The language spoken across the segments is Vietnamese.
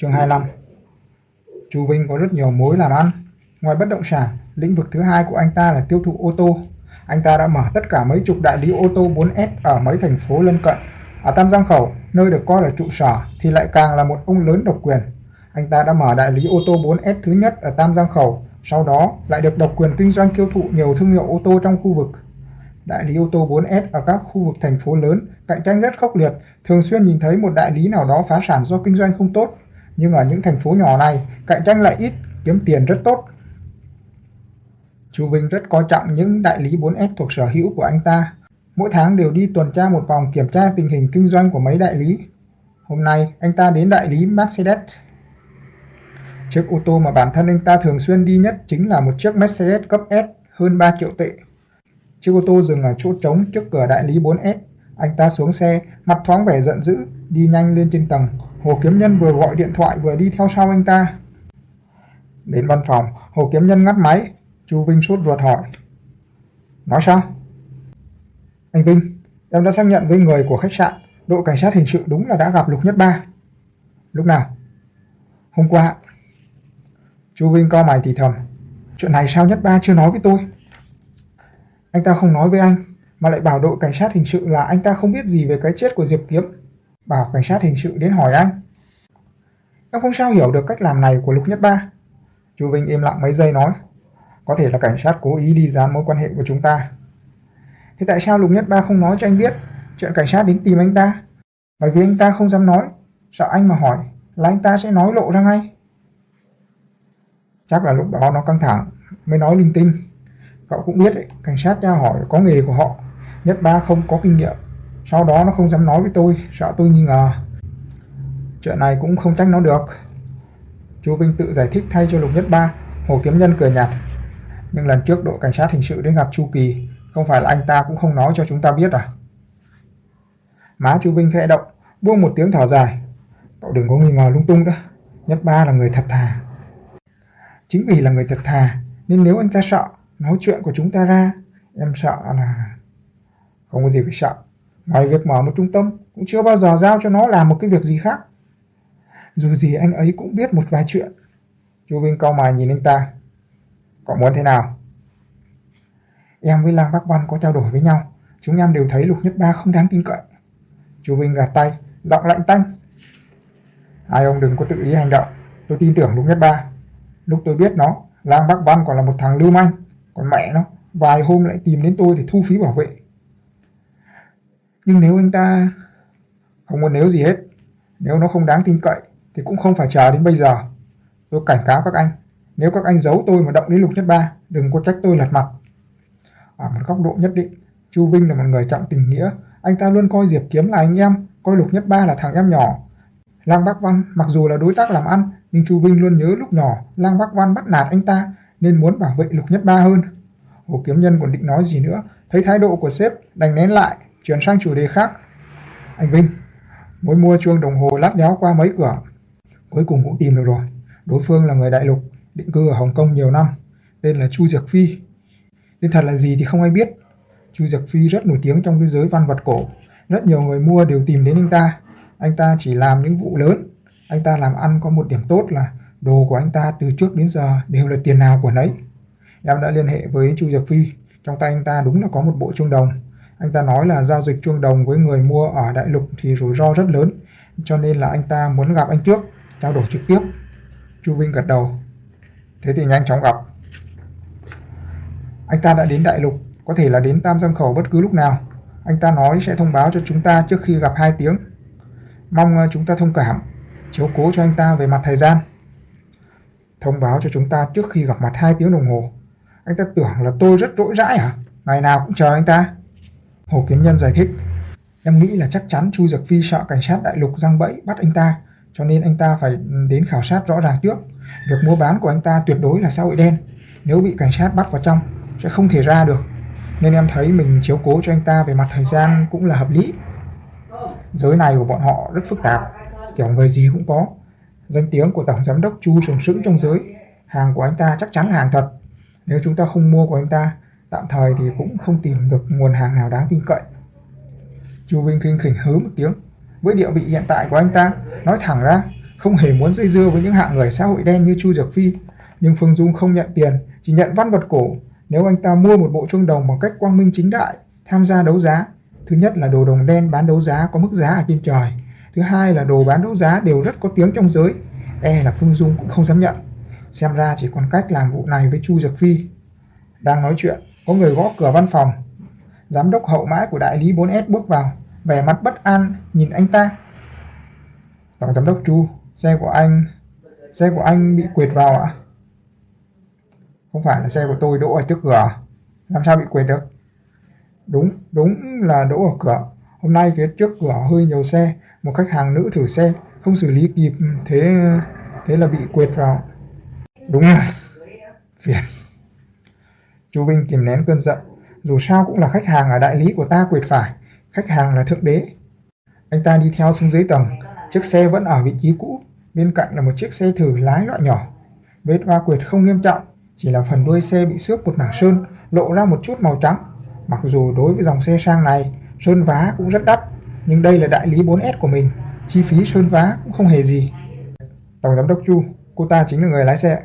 Chương 25 Chu Vinh có rất nhiều mối làm ăn. Ngoài bất động sản, lĩnh vực thứ hai của anh ta là tiêu thụ ô tô. Anh ta đã mở tất cả mấy chục đại lý ô tô 4S ở mấy thành phố lân cận. Ở Tam Giang Khẩu, nơi được coi là trụ sở, thì lại càng là một ông lớn độc quyền. Anh ta đã mở đại lý ô tô 4S thứ nhất ở Tam Giang Khẩu, sau đó lại được độc quyền kinh doanh tiêu thụ nhiều thương hiệu ô tô trong khu vực. Đại lý ô tô 4S ở các khu vực thành phố lớn cạnh tranh rất khốc liệt, thường xuyên nhìn thấy một đại lý nào đó phá sản do kinh doanh không tốt. Nhưng ở những thành phố nhỏ này, cạnh tranh lại ít, kiếm tiền rất tốt. chú Vinh rất coi trọng những đại lý 4S thuộc sở hữu của anh ta. Mỗi tháng đều đi tuần tra một vòng kiểm tra tình hình kinh doanh của mấy đại lý. Hôm nay, anh ta đến đại lý Mercedes. Chiếc ô tô mà bản thân anh ta thường xuyên đi nhất chính là một chiếc Mercedes cấp S hơn 3 triệu tệ. Chiếc ô tô dừng ở chỗ trống trước cửa đại lý 4S. Anh ta xuống xe, mặt thoáng vẻ giận dữ, đi nhanh lên trên tầng. Hồ Kiếm Nhân vừa gọi điện thoại vừa đi theo sau anh ta. Đến văn phòng, Hồ Kiếm Nhân ngắt máy. Chu Vinh sốt ruột hỏi. Nói sao? Anh Vinh, em đã xác nhận với người của khách sạn, đội cảnh sát hình sự đúng là đã gặp Lục Nhất Ba. Lúc nào? Hôm qua. Chu Vinh co mày thì thầm. Chuyện này sao Nhất Ba chưa nói với tôi? Anh ta không nói với anh, mà lại bảo đội cảnh sát hình sự là anh ta không biết gì về cái chết của Diệp Kiếm. Bảo cảnh sát hình sự đến hỏi anh. Em không sao hiểu được cách làm này của Lục Nhất Ba. Chu Vinh im lặng mấy giây nói. Có thể là cảnh sát cố ý đi dán mối quan hệ của chúng ta. Thế tại sao Lục Nhất Ba không nói cho anh biết chuyện cảnh sát đến tìm anh ta? Bởi vì anh ta không dám nói, sợ anh mà hỏi là anh ta sẽ nói lộ ra ngay. Chắc là lúc đó nó căng thẳng mới nói linh tinh. Cậu cũng biết ấy, cảnh sát tra hỏi có nghề của họ, Nhất Ba không có kinh nghiệm. Sau đó nó không dám nói với tôi, sợ tôi nghi ngờ. Chuyện này cũng không trách nó được. Chú Vinh tự giải thích thay cho Lục Nhất Ba, Hồ Kiếm Nhân cười nhạt. Nhưng lần trước đội cảnh sát hình sự đến gặp Chu Kỳ, không phải là anh ta cũng không nói cho chúng ta biết à? Má chú Vinh khẽ động, buông một tiếng thở dài. Cậu đừng có nghi ngờ lung tung đó. Nhất Ba là người thật thà. Chính vì là người thật thà, nên nếu anh ta sợ nói chuyện của chúng ta ra, em sợ là... Không có gì phải sợ. Ngoài việc mở một trung tâm, cũng chưa bao giờ giao cho nó làm một cái việc gì khác. Dù gì anh ấy cũng biết một vài chuyện. Chú Vinh cau mày nhìn anh ta. Cậu muốn thế nào? Em với Lang Bắc Văn có trao đổi với nhau. Chúng em đều thấy Lục Nhất Ba không đáng tin cậy. Chú Vinh gạt tay, giọng lạnh tanh. Hai ông đừng có tự ý hành động. Tôi tin tưởng Lục Nhất Ba. Lúc tôi biết nó, Lang Bắc Văn còn là một thằng lưu manh. Còn mẹ nó, vài hôm lại tìm đến tôi để thu phí bảo vệ. Nhưng nếu anh ta... Không muốn nếu gì hết. Nếu nó không đáng tin cậy, thì cũng không phải chờ đến bây giờ. Tôi cảnh cáo các anh, nếu các anh giấu tôi mà động đến lục nhất ba, đừng có trách tôi lật mặt. Ở một góc độ nhất định, Chu Vinh là một người trọng tình nghĩa, anh ta luôn coi Diệp Kiếm là anh em, coi lục nhất ba là thằng em nhỏ. Lang Bắc Văn mặc dù là đối tác làm ăn, nhưng Chu Vinh luôn nhớ lúc nhỏ Lang Bắc Văn bắt nạt anh ta nên muốn bảo vệ lục nhất ba hơn. Hồ Kiếm Nhân còn định nói gì nữa, thấy thái độ của sếp đành nén lại, chuyển sang chủ đề khác. Anh Vinh, mới mua chuông đồng hồ lát đéo qua mấy cửa, cuối cùng cũng tìm được rồi. Đối phương là người đại lục, định cư ở Hồng Kông nhiều năm, tên là Chu Diệc Phi. Tên thật là gì thì không ai biết. Chu Diệc Phi rất nổi tiếng trong cái giới văn vật cổ, rất nhiều người mua đều tìm đến anh ta. Anh ta chỉ làm những vụ lớn, anh ta làm ăn có một điểm tốt là đồ của anh ta từ trước đến giờ đều là tiền nào của nấy. Em đã liên hệ với Chu Diệc Phi, trong tay anh ta đúng là có một bộ chuông đồng. Anh ta nói là giao dịch chuông đồng với người mua ở đại lục thì rủi ro rất lớn, cho nên là anh ta muốn gặp anh trước, trao đổi trực tiếp. Chu Vinh gật đầu. Thế thì nhanh chóng gặp. Anh ta đã đến đại lục, có thể là đến Tam Giang Khẩu bất cứ lúc nào. Anh ta nói sẽ thông báo cho chúng ta trước khi gặp hai tiếng. Mong ờ, chúng ta thông cảm, chiếu cố cho anh ta về mặt thời gian. Thông báo cho chúng ta trước khi gặp mặt hai tiếng đồng hồ. Anh ta tưởng là tôi rất rỗi rãi hả? Ngày nào cũng chờ anh ta. Hồ Kiếm Nhân giải thích. Em nghĩ là chắc chắn Chu Dực Phi sợ cảnh sát đại lục răng bẫy bắt anh ta, cho nên anh ta phải đến khảo sát rõ ràng trước. Việc mua bán của anh ta tuyệt đối là xã hội đen. Nếu bị cảnh sát bắt vào trong, sẽ không thể ra được. Nên em thấy mình chiếu cố cho anh ta về mặt thời gian cũng là hợp lý. Giới này của bọn họ rất phức tạp, kiểu người gì cũng có. Danh tiếng của Tổng Giám đốc Chu sừng sững trong giới. Hàng của anh ta chắc chắn là hàng thật. Nếu chúng ta không mua của anh ta, tạm thời thì cũng không tìm được nguồn hàng nào đáng tin cậy. Chu Vinh khinh khỉnh hứ một tiếng. Với địa vị hiện tại của anh ta, nói thẳng ra, không hề muốn dây dưa với những hạng người xã hội đen như Chu Dược Phi. Nhưng Phương Dung không nhận tiền, chỉ nhận văn vật cổ. Nếu anh ta mua một bộ chuông đồng bằng cách quang minh chính đại, tham gia đấu giá, thứ nhất là đồ đồng đen bán đấu giá có mức giá ở trên trời, thứ hai là đồ bán đấu giá đều rất có tiếng trong giới, e là Phương Dung cũng không dám nhận. Xem ra chỉ còn cách làm vụ này với Chu Dược Phi. Đang nói chuyện, có người gõ cửa văn phòng. Giám đốc hậu mãi của đại lý 4S bước vào, vẻ mặt bất an nhìn anh ta. Tổng giám đốc Chu, xe của anh, xe của anh bị quệt vào ạ? Không phải là xe của tôi đỗ ở trước cửa, à? làm sao bị quệt được? Đúng, đúng là đỗ ở cửa. Hôm nay phía trước cửa hơi nhiều xe, một khách hàng nữ thử xe, không xử lý kịp, thế thế là bị quệt vào. Đúng rồi, phiền. Chú Vinh kìm nén cơn giận, dù sao cũng là khách hàng ở đại lý của ta quyệt phải, khách hàng là thượng đế. Anh ta đi theo xuống dưới tầng, chiếc xe vẫn ở vị trí cũ, bên cạnh là một chiếc xe thử lái loại nhỏ. Vết va quyệt không nghiêm trọng, chỉ là phần đuôi xe bị xước một mảng sơn, lộ ra một chút màu trắng. Mặc dù đối với dòng xe sang này, sơn vá cũng rất đắt, nhưng đây là đại lý 4S của mình, chi phí sơn vá cũng không hề gì. Tổng giám đốc Chu, cô ta chính là người lái xe.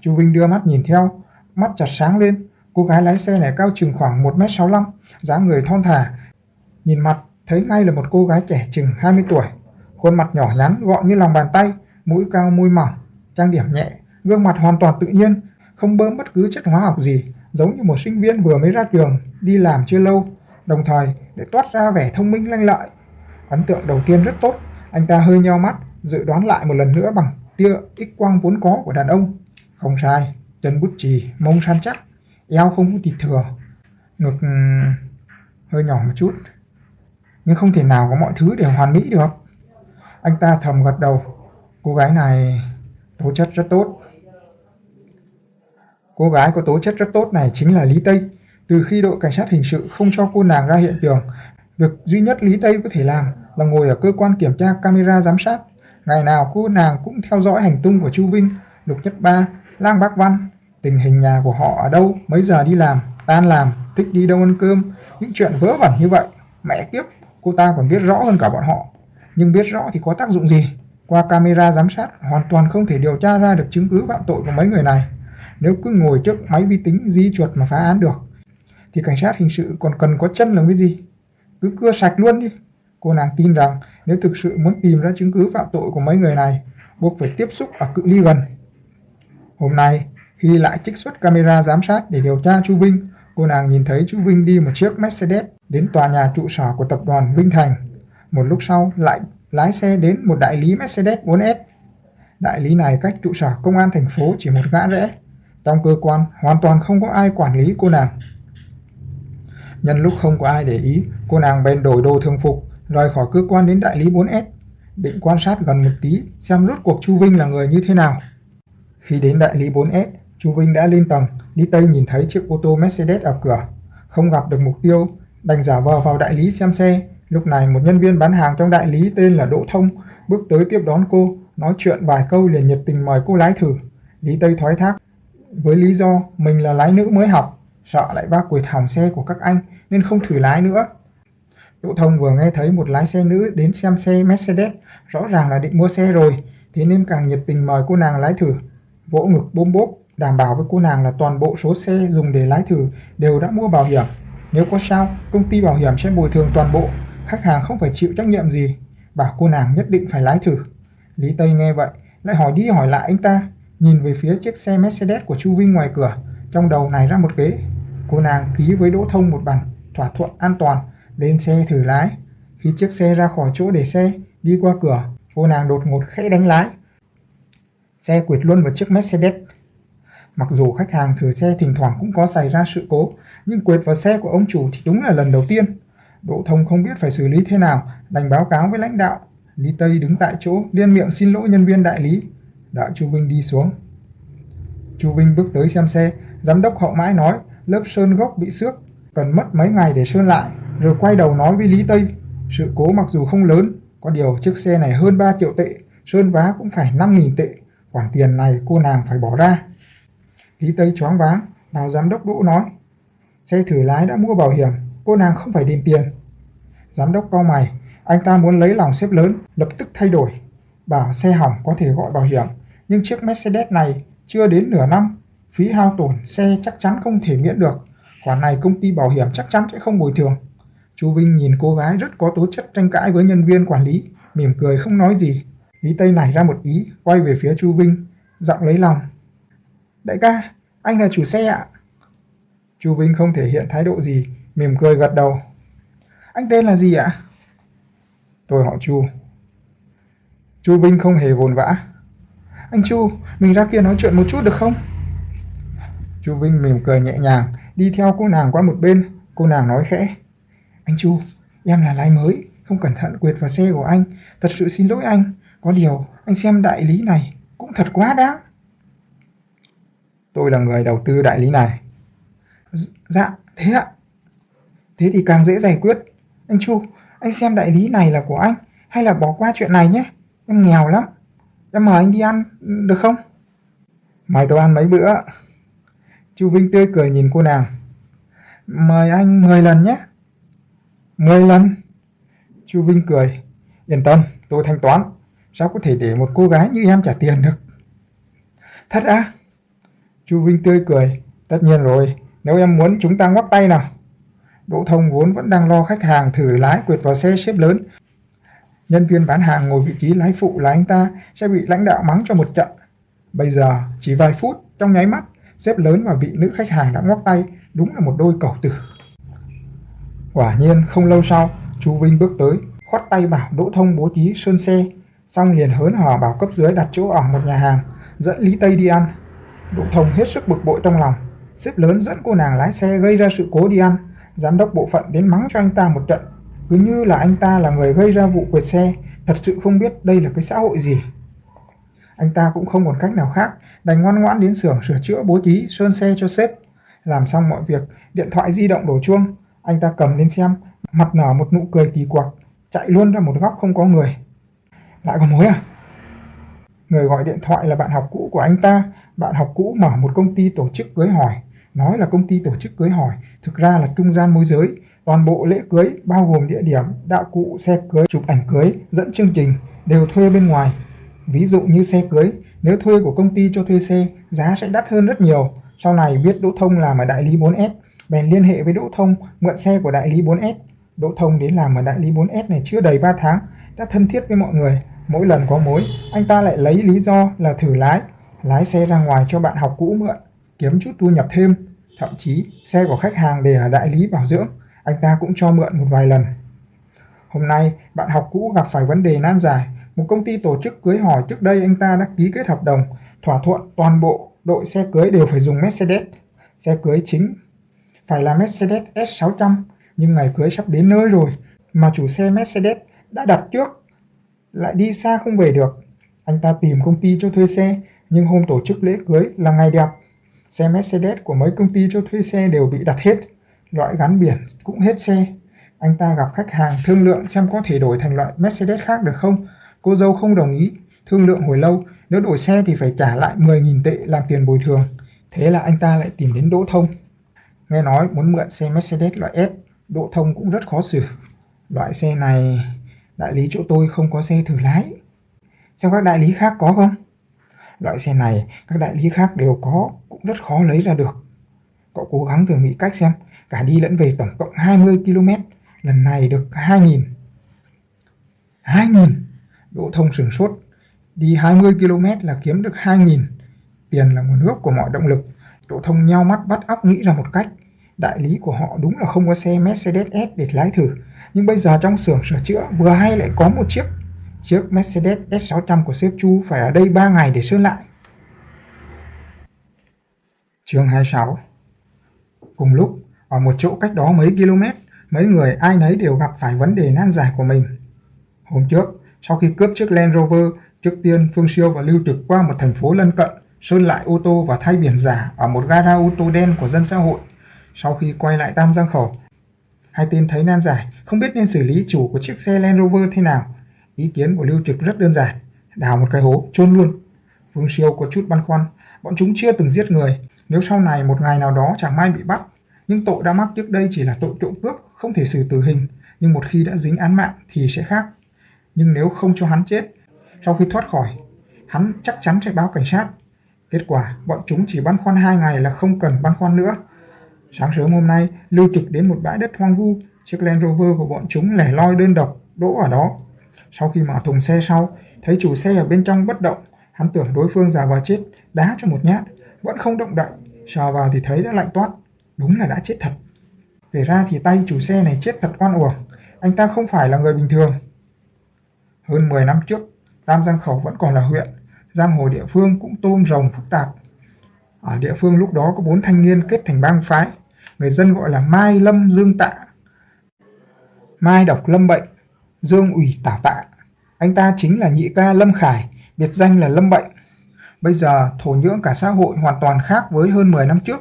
Chu Vinh đưa mắt nhìn theo, mắt chặt sáng lên. Cô gái lái xe này cao chừng khoảng 1m65, dáng người thon thả. Nhìn mặt, thấy ngay là một cô gái trẻ chừng 20 tuổi. Khuôn mặt nhỏ nhắn, gọn như lòng bàn tay, mũi cao môi mỏng, trang điểm nhẹ, gương mặt hoàn toàn tự nhiên, không bơm bất cứ chất hóa học gì, giống như một sinh viên vừa mới ra trường, đi làm chưa lâu, đồng thời để toát ra vẻ thông minh lanh lợi. Ấn tượng đầu tiên rất tốt, anh ta hơi nheo mắt, dự đoán lại một lần nữa bằng tia x quang vốn có của đàn ông. Không sai, chân bút chì, mông săn chắc, eo không có thịt thừa, ngực ừ, hơi nhỏ một chút. Nhưng không thể nào có mọi thứ đều hoàn mỹ được. Anh ta thầm gật đầu, cô gái này tố chất rất tốt. Cô gái có tố chất rất tốt này chính là Lý Tây. Từ khi đội cảnh sát hình sự không cho cô nàng ra hiện trường, việc duy nhất Lý Tây có thể làm là ngồi ở cơ quan kiểm tra camera giám sát. Ngày nào cô nàng cũng theo dõi hành tung của Chu Vinh, Lục Nhất Ba, Lang Bác Văn, tình hình nhà của họ ở đâu, mấy giờ đi làm, tan làm, thích đi đâu ăn cơm, những chuyện vớ vẩn như vậy. Mẹ kiếp, cô ta còn biết rõ hơn cả bọn họ. Nhưng biết rõ thì có tác dụng gì? Qua camera giám sát hoàn toàn không thể điều tra ra được chứng cứ phạm tội của mấy người này. Nếu cứ ngồi trước máy vi tính di chuột mà phá án được, thì cảnh sát hình sự còn cần có chân làm cái gì? Cứ cưa sạch luôn đi. Cô nàng tin rằng nếu thực sự muốn tìm ra chứng cứ phạm tội của mấy người này, buộc phải tiếp xúc ở cự ly gần. Hôm nay, khi lại trích xuất camera giám sát để điều tra Chu Vinh, cô nàng nhìn thấy Chu Vinh đi một chiếc Mercedes đến tòa nhà trụ sở của tập đoàn Vinh Thành. Một lúc sau lại lái xe đến một đại lý Mercedes 4S. Đại lý này cách trụ sở công an thành phố chỉ một gã rẽ. Trong cơ quan hoàn toàn không có ai quản lý cô nàng. Nhân lúc không có ai để ý, cô nàng bèn đổi đồ thường phục, rời khỏi cơ quan đến đại lý 4S, định quan sát gần một tí xem rốt cuộc Chu Vinh là người như thế nào. Khi đến đại lý 4S, Chu Vinh đã lên tầng, đi Tây nhìn thấy chiếc ô tô Mercedes ở cửa, không gặp được mục tiêu, đành giả vờ vào đại lý xem xe. Lúc này một nhân viên bán hàng trong đại lý tên là Đỗ Thông bước tới tiếp đón cô, nói chuyện vài câu liền nhiệt tình mời cô lái thử. Lý Tây thoái thác với lý do mình là lái nữ mới học, sợ lại va quệt hỏng xe của các anh nên không thử lái nữa. Đỗ Thông vừa nghe thấy một lái xe nữ đến xem xe Mercedes, rõ ràng là định mua xe rồi, thế nên càng nhiệt tình mời cô nàng lái thử. Vỗ ngực bôm bốp, đảm bảo với cô nàng là toàn bộ số xe dùng để lái thử đều đã mua bảo hiểm. Nếu có sao, công ty bảo hiểm sẽ bồi thường toàn bộ, khách hàng không phải chịu trách nhiệm gì. Bảo cô nàng nhất định phải lái thử. Lý Tây nghe vậy, lại hỏi đi hỏi lại anh ta, nhìn về phía chiếc xe Mercedes của Chu Vinh ngoài cửa, trong đầu này ra một kế. Cô nàng ký với Đỗ Thông một bản thỏa thuận an toàn, lên xe thử lái. Khi chiếc xe ra khỏi chỗ để xe, đi qua cửa, cô nàng đột ngột khẽ đánh lái. Xe quệt luôn vào chiếc Mercedes. Mặc dù khách hàng thử xe thỉnh thoảng cũng có xảy ra sự cố, nhưng quệt vào xe của ông chủ thì đúng là lần đầu tiên. Đỗ Thông không biết phải xử lý thế nào, đành báo cáo với lãnh đạo. Lý Tây đứng tại chỗ, liên miệng xin lỗi nhân viên đại lý. Đợi Chu Vinh đi xuống. Chu Vinh bước tới xem xe, giám đốc hậu mãi nói lớp sơn gốc bị xước, cần mất mấy ngày để sơn lại, rồi quay đầu nói với Lý Tây. Sự cố mặc dù không lớn, có điều chiếc xe này hơn 3 triệu tệ, sơn vá cũng phải 5.000 tệ, khoản tiền này cô nàng phải bỏ ra. Lý Tây choáng váng, đào giám đốc Đỗ nói, xe thử lái đã mua bảo hiểm, cô nàng không phải đền tiền. Giám đốc cao mày, anh ta muốn lấy lòng xếp lớn, lập tức thay đổi. bảo xe hỏng có thể gọi bảo hiểm, nhưng chiếc Mercedes này chưa đến nửa năm, phí hao tổn xe chắc chắn không thể miễn được. Khoản này công ty bảo hiểm chắc chắn sẽ không bồi thường. Chu Vinh nhìn cô gái rất có tố chất tranh cãi với nhân viên quản lý, mỉm cười không nói gì. Lý Tây nảy ra một ý, quay về phía Chu Vinh, giọng lấy lòng. Đại ca, anh là chủ xe ạ. Chu Vinh không thể hiện thái độ gì, mỉm cười gật đầu. Anh tên là gì ạ? Tôi họ Chu. Chu Vinh không hề vồn vã. Anh Chu, mình ra kia nói chuyện một chút được không? Chu Vinh mỉm cười nhẹ nhàng, đi theo cô nàng qua một bên. Cô nàng nói khẽ. Anh Chu, em là lái mới, không cẩn thận quyệt vào xe của anh. Thật sự xin lỗi anh. Có điều, anh xem đại lý này cũng thật quá đáng. Tôi là người đầu tư đại lý này. D dạ, thế ạ. Thế thì càng dễ giải quyết. Anh Chu, anh xem đại lý này là của anh, hay là bỏ qua chuyện này nhé. Em nghèo lắm. Em mời anh đi ăn, được không? Mời tôi ăn mấy bữa. Chu Vinh tươi cười nhìn cô nàng. Mời anh 10 lần nhé. 10 lần? Chu Vinh cười. Yên tâm, tôi thanh toán. Sao có thể để một cô gái như em trả tiền được? Thật à? Chu Vinh tươi cười. Tất nhiên rồi, nếu em muốn chúng ta ngoắc tay nào. Đỗ Thông vốn vẫn đang lo khách hàng thử lái quệt vào xe xếp lớn. Nhân viên bán hàng ngồi vị trí lái phụ là anh ta sẽ bị lãnh đạo mắng cho một trận. Bây giờ, chỉ vài phút, trong nháy mắt, xếp lớn và vị nữ khách hàng đã ngoắc tay, đúng là một đôi cầu tử. Quả nhiên, không lâu sau, chú Vinh bước tới, khoát tay bảo Đỗ Thông bố trí sơn xe, xong liền hớn hở bảo cấp dưới đặt chỗ ở một nhà hàng, dẫn Lý Tây đi ăn. Đỗ Thông hết sức bực bội trong lòng, xếp lớn dẫn cô nàng lái xe gây ra sự cố đi ăn, giám đốc bộ phận đến mắng cho anh ta một trận, cứ như là anh ta là người gây ra vụ quệt xe, thật sự không biết đây là cái xã hội gì. Anh ta cũng không còn cách nào khác, đành ngoan ngoãn đến xưởng sửa chữa bố trí sơn xe cho sếp. Làm xong mọi việc, điện thoại di động đổ chuông, anh ta cầm lên xem, mặt nở một nụ cười kỳ quặc, chạy luôn ra một góc không có người. Lại còn mối à? Người gọi điện thoại là bạn học cũ của anh ta, bạn học cũ mở một công ty tổ chức cưới hỏi. Nói là công ty tổ chức cưới hỏi, thực ra là trung gian môi giới. Toàn bộ lễ cưới, bao gồm địa điểm, đạo cụ, xe cưới, chụp ảnh cưới, dẫn chương trình, đều thuê bên ngoài. Ví dụ như xe cưới, nếu thuê của công ty cho thuê xe, giá sẽ đắt hơn rất nhiều. Sau này biết Đỗ Thông làm ở đại lý 4S, bèn liên hệ với Đỗ Thông mượn xe của đại lý 4S. Đỗ Thông đến làm ở đại lý 4S này chưa đầy 3 tháng, đã thân thiết với mọi người. Mỗi lần có mối, anh ta lại lấy lý do là thử lái, lái xe ra ngoài cho bạn học cũ mượn, kiếm chút thu nhập thêm. Thậm chí, xe của khách hàng để ở đại lý bảo dưỡng, anh ta cũng cho mượn một vài lần. Hôm nay, bạn học cũ gặp phải vấn đề nan giải. Một công ty tổ chức cưới hỏi trước đây anh ta đã ký kết hợp đồng, thỏa thuận toàn bộ đội xe cưới đều phải dùng Mercedes. Xe cưới chính phải là Mercedes S600, nhưng ngày cưới sắp đến nơi rồi, mà chủ xe Mercedes đã đặt trước, lại đi xa không về được. Anh ta tìm công ty cho thuê xe, nhưng hôm tổ chức lễ cưới là ngày đẹp. Xe Mercedes của mấy công ty cho thuê xe đều bị đặt hết, loại gắn biển cũng hết xe. Anh ta gặp khách hàng thương lượng xem có thể đổi thành loại Mercedes khác được không. Cô dâu không đồng ý, thương lượng hồi lâu, nếu đổi xe thì phải trả lại 10.000 tệ làm tiền bồi thường. Thế là anh ta lại tìm đến Đỗ Thông. Nghe nói muốn mượn xe Mercedes loại S, Đỗ Thông cũng rất khó xử. Loại xe này, đại lý chỗ tôi không có xe thử lái. Xem các đại lý khác có không? Loại xe này, các đại lý khác đều có, cũng rất khó lấy ra được. Cậu cố gắng thử nghĩ cách xem, cả đi lẫn về tổng cộng 20 km, lần này được 2.000. 2.000? Đỗ Thông sửng sốt. Đi 20 km là kiếm được 2.000. Tiền là nguồn gốc của mọi động lực. Đỗ Thông nhau mắt bắt óc nghĩ ra một cách. Đại lý của họ đúng là không có xe Mercedes S để lái thử. Nhưng bây giờ trong xưởng sửa chữa vừa hay lại có một chiếc. Chiếc Mercedes S600 của sếp Chu phải ở đây 3 ngày để sơn lại. Chương 26 Cùng lúc, ở một chỗ cách đó mấy km, mấy người ai nấy đều gặp phải vấn đề nan giải của mình. Hôm trước, sau khi cướp chiếc Land Rover, trước tiên Phương Siêu và Lưu Trực qua một thành phố lân cận, sơn lại ô tô và thay biển giả ở một gara ô tô đen của dân xã hội. Sau khi quay lại Tam Giang Khẩu, hai tên thấy nan giải, không biết nên xử lý chủ của chiếc xe Land Rover thế nào. Ý kiến của Lưu Trực rất đơn giản, đào một cái hố, chôn luôn. vương Siêu có chút băn khoăn, bọn chúng chưa từng giết người, nếu sau này một ngày nào đó chẳng may bị bắt, nhưng tội đã mắc trước đây chỉ là tội trộm cướp, không thể xử tử hình, nhưng một khi đã dính án mạng thì sẽ khác. Nhưng nếu không cho hắn chết, sau khi thoát khỏi, hắn chắc chắn sẽ báo cảnh sát. Kết quả, bọn chúng chỉ băn khoăn hai ngày là không cần băn khoăn nữa. Sáng sớm hôm nay, Lưu Trực đến một bãi đất hoang vu, chiếc Land Rover của bọn chúng lẻ loi đơn độc, đỗ ở đó. Sau khi mở thùng xe sau, thấy chủ xe ở bên trong bất động, hắn tưởng đối phương già và chết, đá cho một nhát, vẫn không động đậy, sờ vào thì thấy đã lạnh toát, đúng là đã chết thật. Kể ra thì tay chủ xe này chết thật oan uổng, anh ta không phải là người bình thường. Hơn 10 năm trước, Tam Giang Khẩu vẫn còn là huyện, giang hồ địa phương cũng tôm rồng phức tạp. Ở địa phương lúc đó có bốn thanh niên kết thành bang phái, người dân gọi là Mai Lâm Dương Tạ. Mai độc lâm bệnh, Dương ủy tảo tạ. Anh ta chính là nhị ca Lâm Khải, biệt danh là Lâm Bệnh. Bây giờ thổ nhưỡng cả xã hội hoàn toàn khác với hơn 10 năm trước.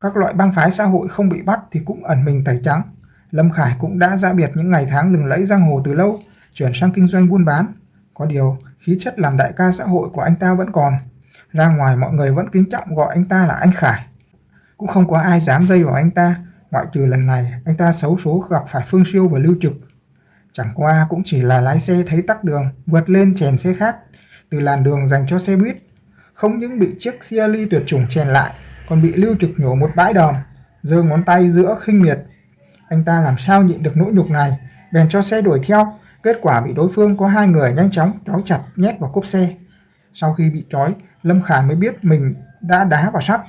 Các loại bang phái xã hội không bị bắt thì cũng ẩn mình tẩy trắng. Lâm Khải cũng đã ra biệt những ngày tháng lừng lẫy giang hồ từ lâu, chuyển sang kinh doanh buôn bán. Có điều, khí chất làm đại ca xã hội của anh ta vẫn còn. Ra ngoài mọi người vẫn kính trọng gọi anh ta là anh Khải. Cũng không có ai dám dây vào anh ta, ngoại trừ lần này anh ta xấu số gặp phải Phương Siêu và Lưu Trực. Chẳng qua cũng chỉ là lái xe thấy tắc đường, vượt lên chèn xe khác, từ làn đường dành cho xe buýt. Không những bị chiếc Xiali tuyệt chủng chèn lại, còn bị Lưu Trực nhổ một bãi đòn, giơ ngón tay giữa khinh miệt. Anh ta làm sao nhịn được nỗi nhục này, bèn cho xe đuổi theo, kết quả bị đối phương có hai người nhanh chóng trói chặt nhét vào cốp xe. Sau khi bị trói, Lâm Khải mới biết mình đã đá vào sắt.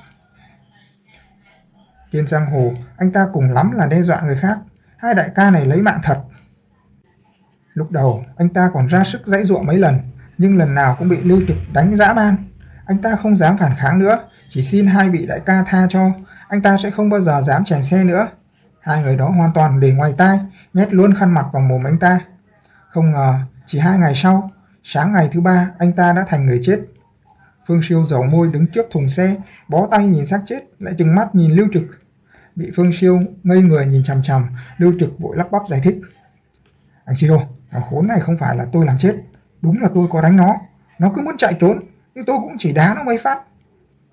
Trên giang hồ, anh ta cùng lắm là đe dọa người khác. Hai đại ca này lấy mạng thật. Lúc đầu, anh ta còn ra sức dãy dụa mấy lần, nhưng lần nào cũng bị Lưu Trực đánh dã man. Anh ta không dám phản kháng nữa, chỉ xin hai vị đại ca tha cho, anh ta sẽ không bao giờ dám chèn xe nữa. Hai người đó hoàn toàn để ngoài tai, nhét luôn khăn mặt vào mồm anh ta. Không ngờ, chỉ hai ngày sau, sáng ngày thứ ba, anh ta đã thành người chết. Phương Siêu dầu môi đứng trước thùng xe, bó tay nhìn xác chết, lại trừng mắt nhìn Lưu Trực. Bị Phương Siêu ngây người nhìn chằm chằm, Lưu Trực vội lắp bắp giải thích. Anh Siêu, thằng khốn này không phải là tôi làm chết, đúng là tôi có đánh nó. Nó cứ muốn chạy trốn, nhưng tôi cũng chỉ đá nó mấy phát.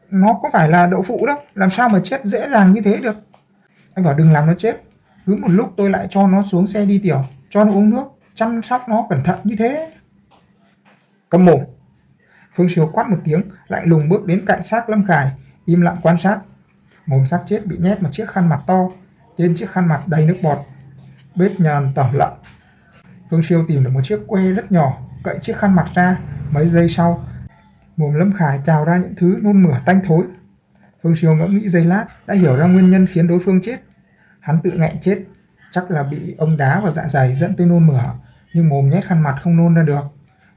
Nó có phải là đậu phụ đâu, làm sao mà chết dễ dàng như thế được. Anh bảo đừng làm nó chết, cứ một lúc tôi lại cho nó xuống xe đi tiểu, cho nó uống nước, chăm sóc nó cẩn thận như thế. Cầm mồm. Phương Siêu quát một tiếng, lại lùng bước đến cạnh xác Lâm Khải, im lặng quan sát. Mồm xác chết bị nhét một chiếc khăn mặt to, trên chiếc khăn mặt đầy nước bọt. Bếp nhàn tẩm lặng Phương Siêu tìm được một chiếc que rất nhỏ, cậy chiếc khăn mặt ra, mấy giây sau, mồm Lâm Khải trào ra những thứ nôn mửa tanh thối. Phương Siêu ngẫm nghĩ giây lát, đã hiểu ra nguyên nhân khiến đối phương chết. Hắn tự nghẹn chết, chắc là bị ông đá vào dạ dày dẫn tới nôn mửa, nhưng mồm nhét khăn mặt không nôn ra được.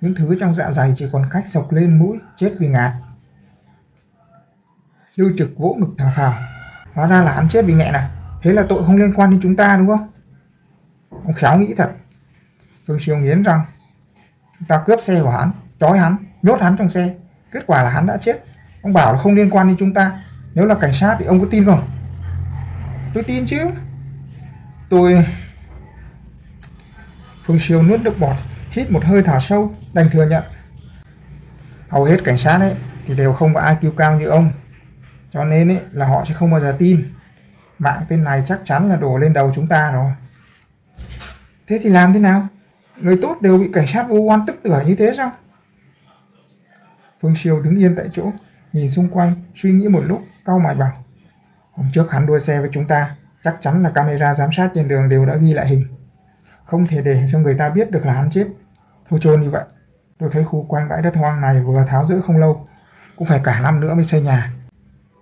Những thứ trong dạ dày chỉ còn cách sọc lên mũi, chết vì ngạt. Lưu Trực vỗ ngực thở phào. Hóa ra là hắn chết vì nghẹn à? Thế là tội không liên quan đến chúng ta đúng không? Ông khéo nghĩ thật. Phương Siêu nghiến răng. Chúng ta cướp xe của hắn, trói hắn, nhốt hắn trong xe. Kết quả là hắn đã chết. Ông bảo là không liên quan đến chúng ta. Nếu là cảnh sát thì ông có tin không? Tôi tin chứ. Tôi... Phương Siêu nuốt nước bọt, hít một hơi thở sâu, đành thừa nhận. Hầu hết cảnh sát ấy thì đều không có IQ cao như ông. Cho nên ấy là họ sẽ không bao giờ tin. Mạng tên này chắc chắn là đổ lên đầu chúng ta rồi. Thế thì làm thế nào? Người tốt đều bị cảnh sát vô quan tức tửa như thế sao? Phương Siêu đứng yên tại chỗ, nhìn xung quanh, suy nghĩ một lúc, cau mày bảo. Hôm trước hắn đua xe với chúng ta, chắc chắn là camera giám sát trên đường đều đã ghi lại hình. Không thể để cho người ta biết được là hắn chết. Thôi chôn như vậy. Tôi thấy khu quanh bãi đất hoang này vừa tháo rỡ không lâu, cũng phải cả năm nữa mới xây nhà.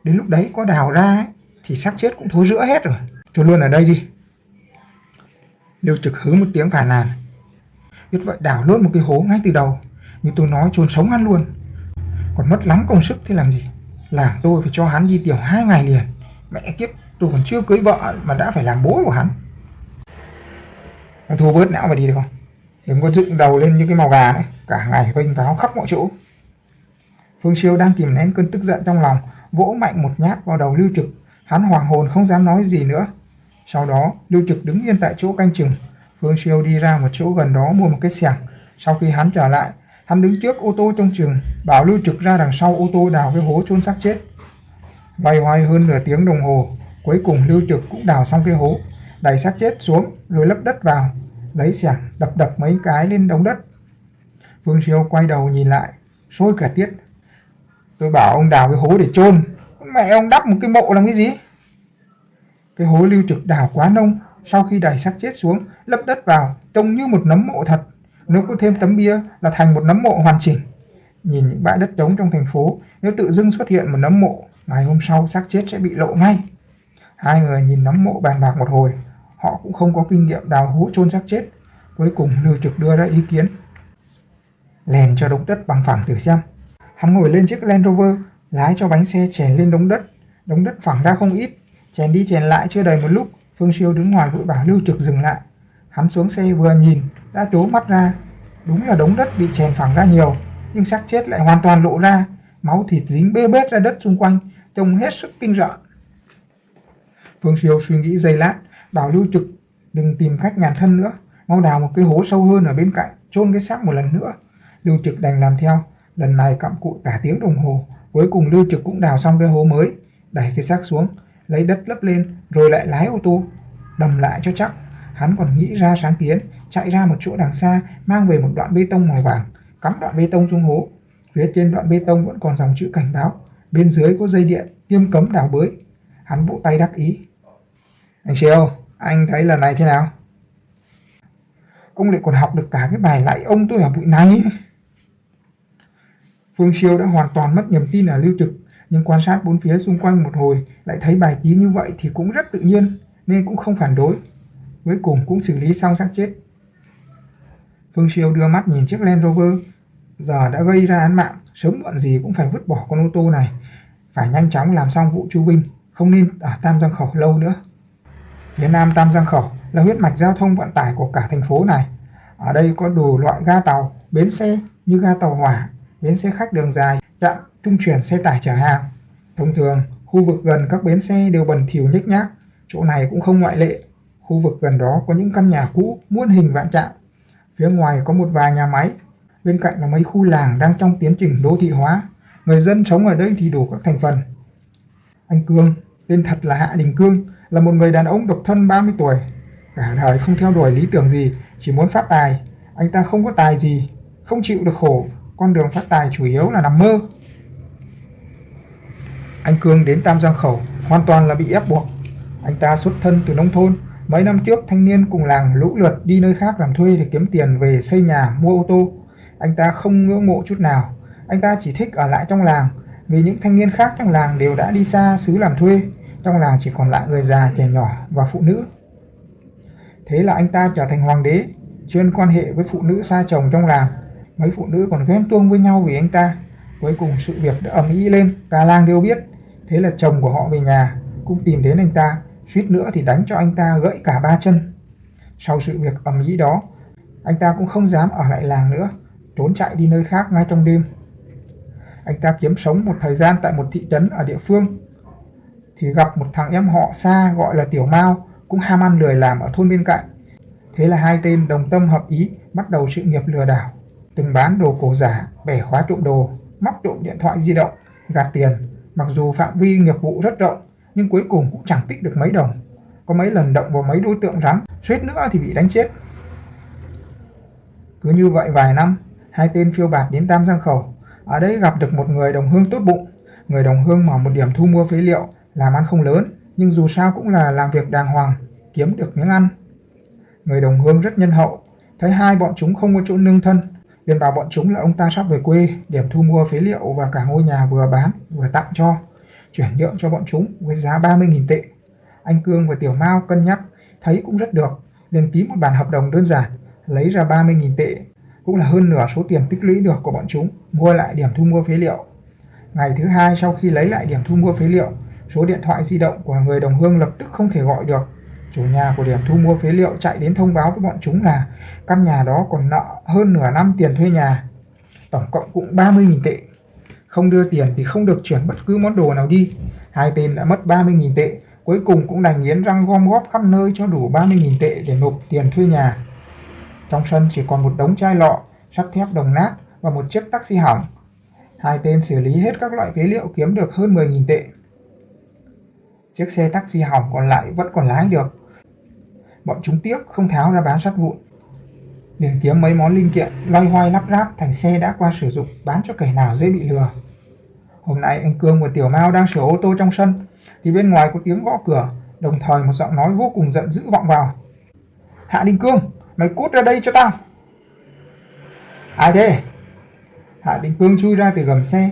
Đến lúc đấy có đào ra ấy, thì xác chết cũng thối rữa hết rồi. cho luôn ở đây đi. Liêu trực hứ một tiếng phản nàn. Biết vậy đào luôn một cái hố ngay từ đầu. Như tôi nói chôn sống hắn luôn. Còn mất lắm công sức thế làm gì? Làm tôi phải cho hắn đi tiểu hai ngày liền. Mẹ kiếp, tôi còn chưa cưới vợ mà đã phải làm bố của hắn. Ông thu bớt não mà đi được không? Đừng có dựng đầu lên như cái màu gà này. Cả ngày vênh váo khắp mọi chỗ. Phương Siêu đang kìm nén cơn tức giận trong lòng, vỗ mạnh một nhát vào đầu Lưu Trực. Hắn hoàng hồn không dám nói gì nữa. Sau đó, Lưu Trực đứng yên tại chỗ canh chừng. Phương Siêu đi ra một chỗ gần đó mua một cái xẻng. Sau khi hắn trở lại, hắn đứng trước ô tô trong trường, bảo Lưu Trực ra đằng sau ô tô đào cái hố chôn xác chết. Bay hoay hơn nửa tiếng đồng hồ, cuối cùng Lưu Trực cũng đào xong cái hố, đẩy xác chết xuống rồi lấp đất vào, lấy xẻng đập đập mấy cái lên đống đất. Phương Siêu quay đầu nhìn lại, sôi cả tiết. Tôi bảo ông đào cái hố để chôn mẹ ông đắp một cái mộ làm cái gì? Cái hố lưu trực đào quá nông, sau khi đẩy xác chết xuống, lấp đất vào, trông như một nấm mộ thật. Nếu có thêm tấm bia là thành một nấm mộ hoàn chỉnh. Nhìn những bãi đất trống trong thành phố, nếu tự dưng xuất hiện một nấm mộ, ngày hôm sau xác chết sẽ bị lộ ngay. Hai người nhìn nấm mộ bàn bạc một hồi, họ cũng không có kinh nghiệm đào hố chôn xác chết. Cuối cùng Lưu Trực đưa ra ý kiến. Lèn cho đống đất bằng phẳng thử xem. Hắn ngồi lên chiếc Land Rover, lái cho bánh xe chèn lên đống đất. Đống đất phẳng ra không ít, chèn đi chèn lại chưa đầy một lúc, Phương Siêu đứng ngoài vội bảo Lưu Trực dừng lại. Hắn xuống xe vừa nhìn, đã chố mắt ra. Đúng là đống đất bị chèn phẳng ra nhiều, nhưng xác chết lại hoàn toàn lộ ra, máu thịt dính bê bết ra đất xung quanh, trông hết sức kinh rợn. Phương Siêu suy nghĩ giây lát, bảo Lưu Trực đừng tìm khách nhàn thân nữa, mau đào một cái hố sâu hơn ở bên cạnh, chôn cái xác một lần nữa. Lưu Trực đành làm theo, lần này cặm cụi cả tiếng đồng hồ, cuối cùng Lưu Trực cũng đào xong cái hố mới, đẩy cái xác xuống, lấy đất lấp lên, rồi lại lái ô tô, đầm lại cho chắc. Hắn còn nghĩ ra sáng kiến, chạy ra một chỗ đằng xa, mang về một đoạn bê tông màu vàng, cắm đoạn bê tông xuống hố. Phía trên đoạn bê tông vẫn còn dòng chữ cảnh báo, bên dưới có dây điện, nghiêm cấm đào bới. Hắn vỗ tay đắc ý. Anh Siêu, anh thấy lần này thế nào? Ông lại còn học được cả cái bài lại ông tôi ở bụi này. Phương Siêu đã hoàn toàn mất niềm tin ở Lưu Trực, nhưng quan sát bốn phía xung quanh một hồi lại thấy bài trí như vậy thì cũng rất tự nhiên, nên cũng không phản đối. Cuối cùng cũng xử lý xong xác chết. Phương Siêu đưa mắt nhìn chiếc Land Rover, giờ đã gây ra án mạng, sớm muộn gì cũng phải vứt bỏ con ô tô này, phải nhanh chóng làm xong vụ chu Vinh, không nên ở Tam Giang Khẩu lâu nữa. Phía Nam Tam Giang Khẩu là huyết mạch giao thông vận tải của cả thành phố này. Ở đây có đủ loại ga tàu, bến xe như ga tàu hỏa, bến xe khách đường dài, trạm trung chuyển xe tải chở hàng. Thông thường, khu vực gần các bến xe đều bẩn thỉu nhếch nhác, chỗ này cũng không ngoại lệ. Khu vực gần đó có những căn nhà cũ, muôn hình vạn trạng. Phía ngoài có một vài nhà máy, bên cạnh là mấy khu làng đang trong tiến trình đô thị hóa. Người dân sống ở đây thì đủ các thành phần. Anh Cương, tên thật là Hạ Đình Cương, là một người đàn ông độc thân 30 tuổi. Cả đời không theo đuổi lý tưởng gì, chỉ muốn phát tài. Anh ta không có tài gì, không chịu được khổ, con đường phát tài chủ yếu là nằm mơ. Anh Cương đến Tam Giang Khẩu hoàn toàn là bị ép buộc. Anh ta xuất thân từ nông thôn, mấy năm trước thanh niên cùng làng lũ lượt đi nơi khác làm thuê để kiếm tiền về xây nhà, mua ô tô. Anh ta không ngưỡng mộ chút nào, anh ta chỉ thích ở lại trong làng vì những thanh niên khác trong làng đều đã đi xa xứ làm thuê, trong làng chỉ còn lại người già, trẻ nhỏ và phụ nữ. Thế là anh ta trở thành hoàng đế, chuyên quan hệ với phụ nữ xa chồng trong làng. Mấy phụ nữ còn ghen tuông với nhau vì anh ta. Cuối cùng sự việc đã ầm ĩ lên, cả làng đều biết. Thế là chồng của họ về nhà, cũng tìm đến anh ta, suýt nữa thì đánh cho anh ta gãy cả ba chân. Sau sự việc ầm ĩ đó, anh ta cũng không dám ở lại làng nữa, trốn chạy đi nơi khác ngay trong đêm. Anh ta kiếm sống một thời gian tại một thị trấn ở địa phương, thì gặp một thằng em họ xa gọi là Tiểu Mao, cũng ham ăn lười làm ở thôn bên cạnh. Thế là hai tên đồng tâm hợp ý bắt đầu sự nghiệp lừa đảo, từng bán đồ cổ giả, bẻ khóa trộm đồ, móc trộm điện thoại di động, gạt tiền. Mặc dù phạm vi nghiệp vụ rất rộng, nhưng cuối cùng cũng chẳng tích được mấy đồng. Có mấy lần động vào mấy đối tượng rắm, suýt nữa thì bị đánh chết. Cứ như vậy vài năm, hai tên phiêu bạt đến Tam Giang Khẩu. Ở đây gặp được một người đồng hương tốt bụng. Người đồng hương mở một điểm thu mua phế liệu, làm ăn không lớn, nhưng dù sao cũng là làm việc đàng hoàng, kiếm được miếng ăn. Người đồng hương rất nhân hậu, thấy hai bọn chúng không có chỗ nương thân, liền bảo bọn chúng là ông ta sắp về quê, điểm thu mua phế liệu và cả ngôi nhà vừa bán vừa tặng cho, chuyển nhượng cho bọn chúng với giá 30.000 tệ. Anh Cương và Tiểu Mao cân nhắc, thấy cũng rất được, liền ký một bản hợp đồng đơn giản, lấy ra 30.000 tệ, cũng là hơn nửa số tiền tích lũy được của bọn chúng, mua lại điểm thu mua phế liệu. Ngày thứ hai sau khi lấy lại điểm thu mua phế liệu, số điện thoại di động của người đồng hương lập tức không thể gọi được. Chủ nhà của điểm thu mua phế liệu chạy đến thông báo với bọn chúng là căn nhà đó còn nợ hơn nửa năm tiền thuê nhà. Tổng cộng cũng 30.000 tệ. Không đưa tiền thì không được chuyển bất cứ món đồ nào đi. Hai tên đã mất 30.000 tệ, cuối cùng cũng đành nghiến răng gom góp khắp nơi cho đủ 30.000 tệ để nộp tiền thuê nhà. Trong sân chỉ còn một đống chai lọ, sắt thép đồng nát và một chiếc taxi hỏng. Hai tên xử lý hết các loại phế liệu kiếm được hơn 10.000 tệ. Chiếc xe taxi hỏng còn lại vẫn còn lái được. Bọn chúng tiếc không tháo ra bán sắt vụn tìm kiếm mấy món linh kiện loay hoay lắp ráp thành xe đã qua sử dụng bán cho kẻ nào dễ bị lừa. Hôm nay anh Cương và Tiểu Mao đang sửa ô tô trong sân thì bên ngoài có tiếng gõ cửa đồng thời một giọng nói vô cùng giận dữ vọng vào. Hạ Đình Cương, mày cút ra đây cho tao. Ai thế? Hạ Đình Cương chui ra từ gầm xe,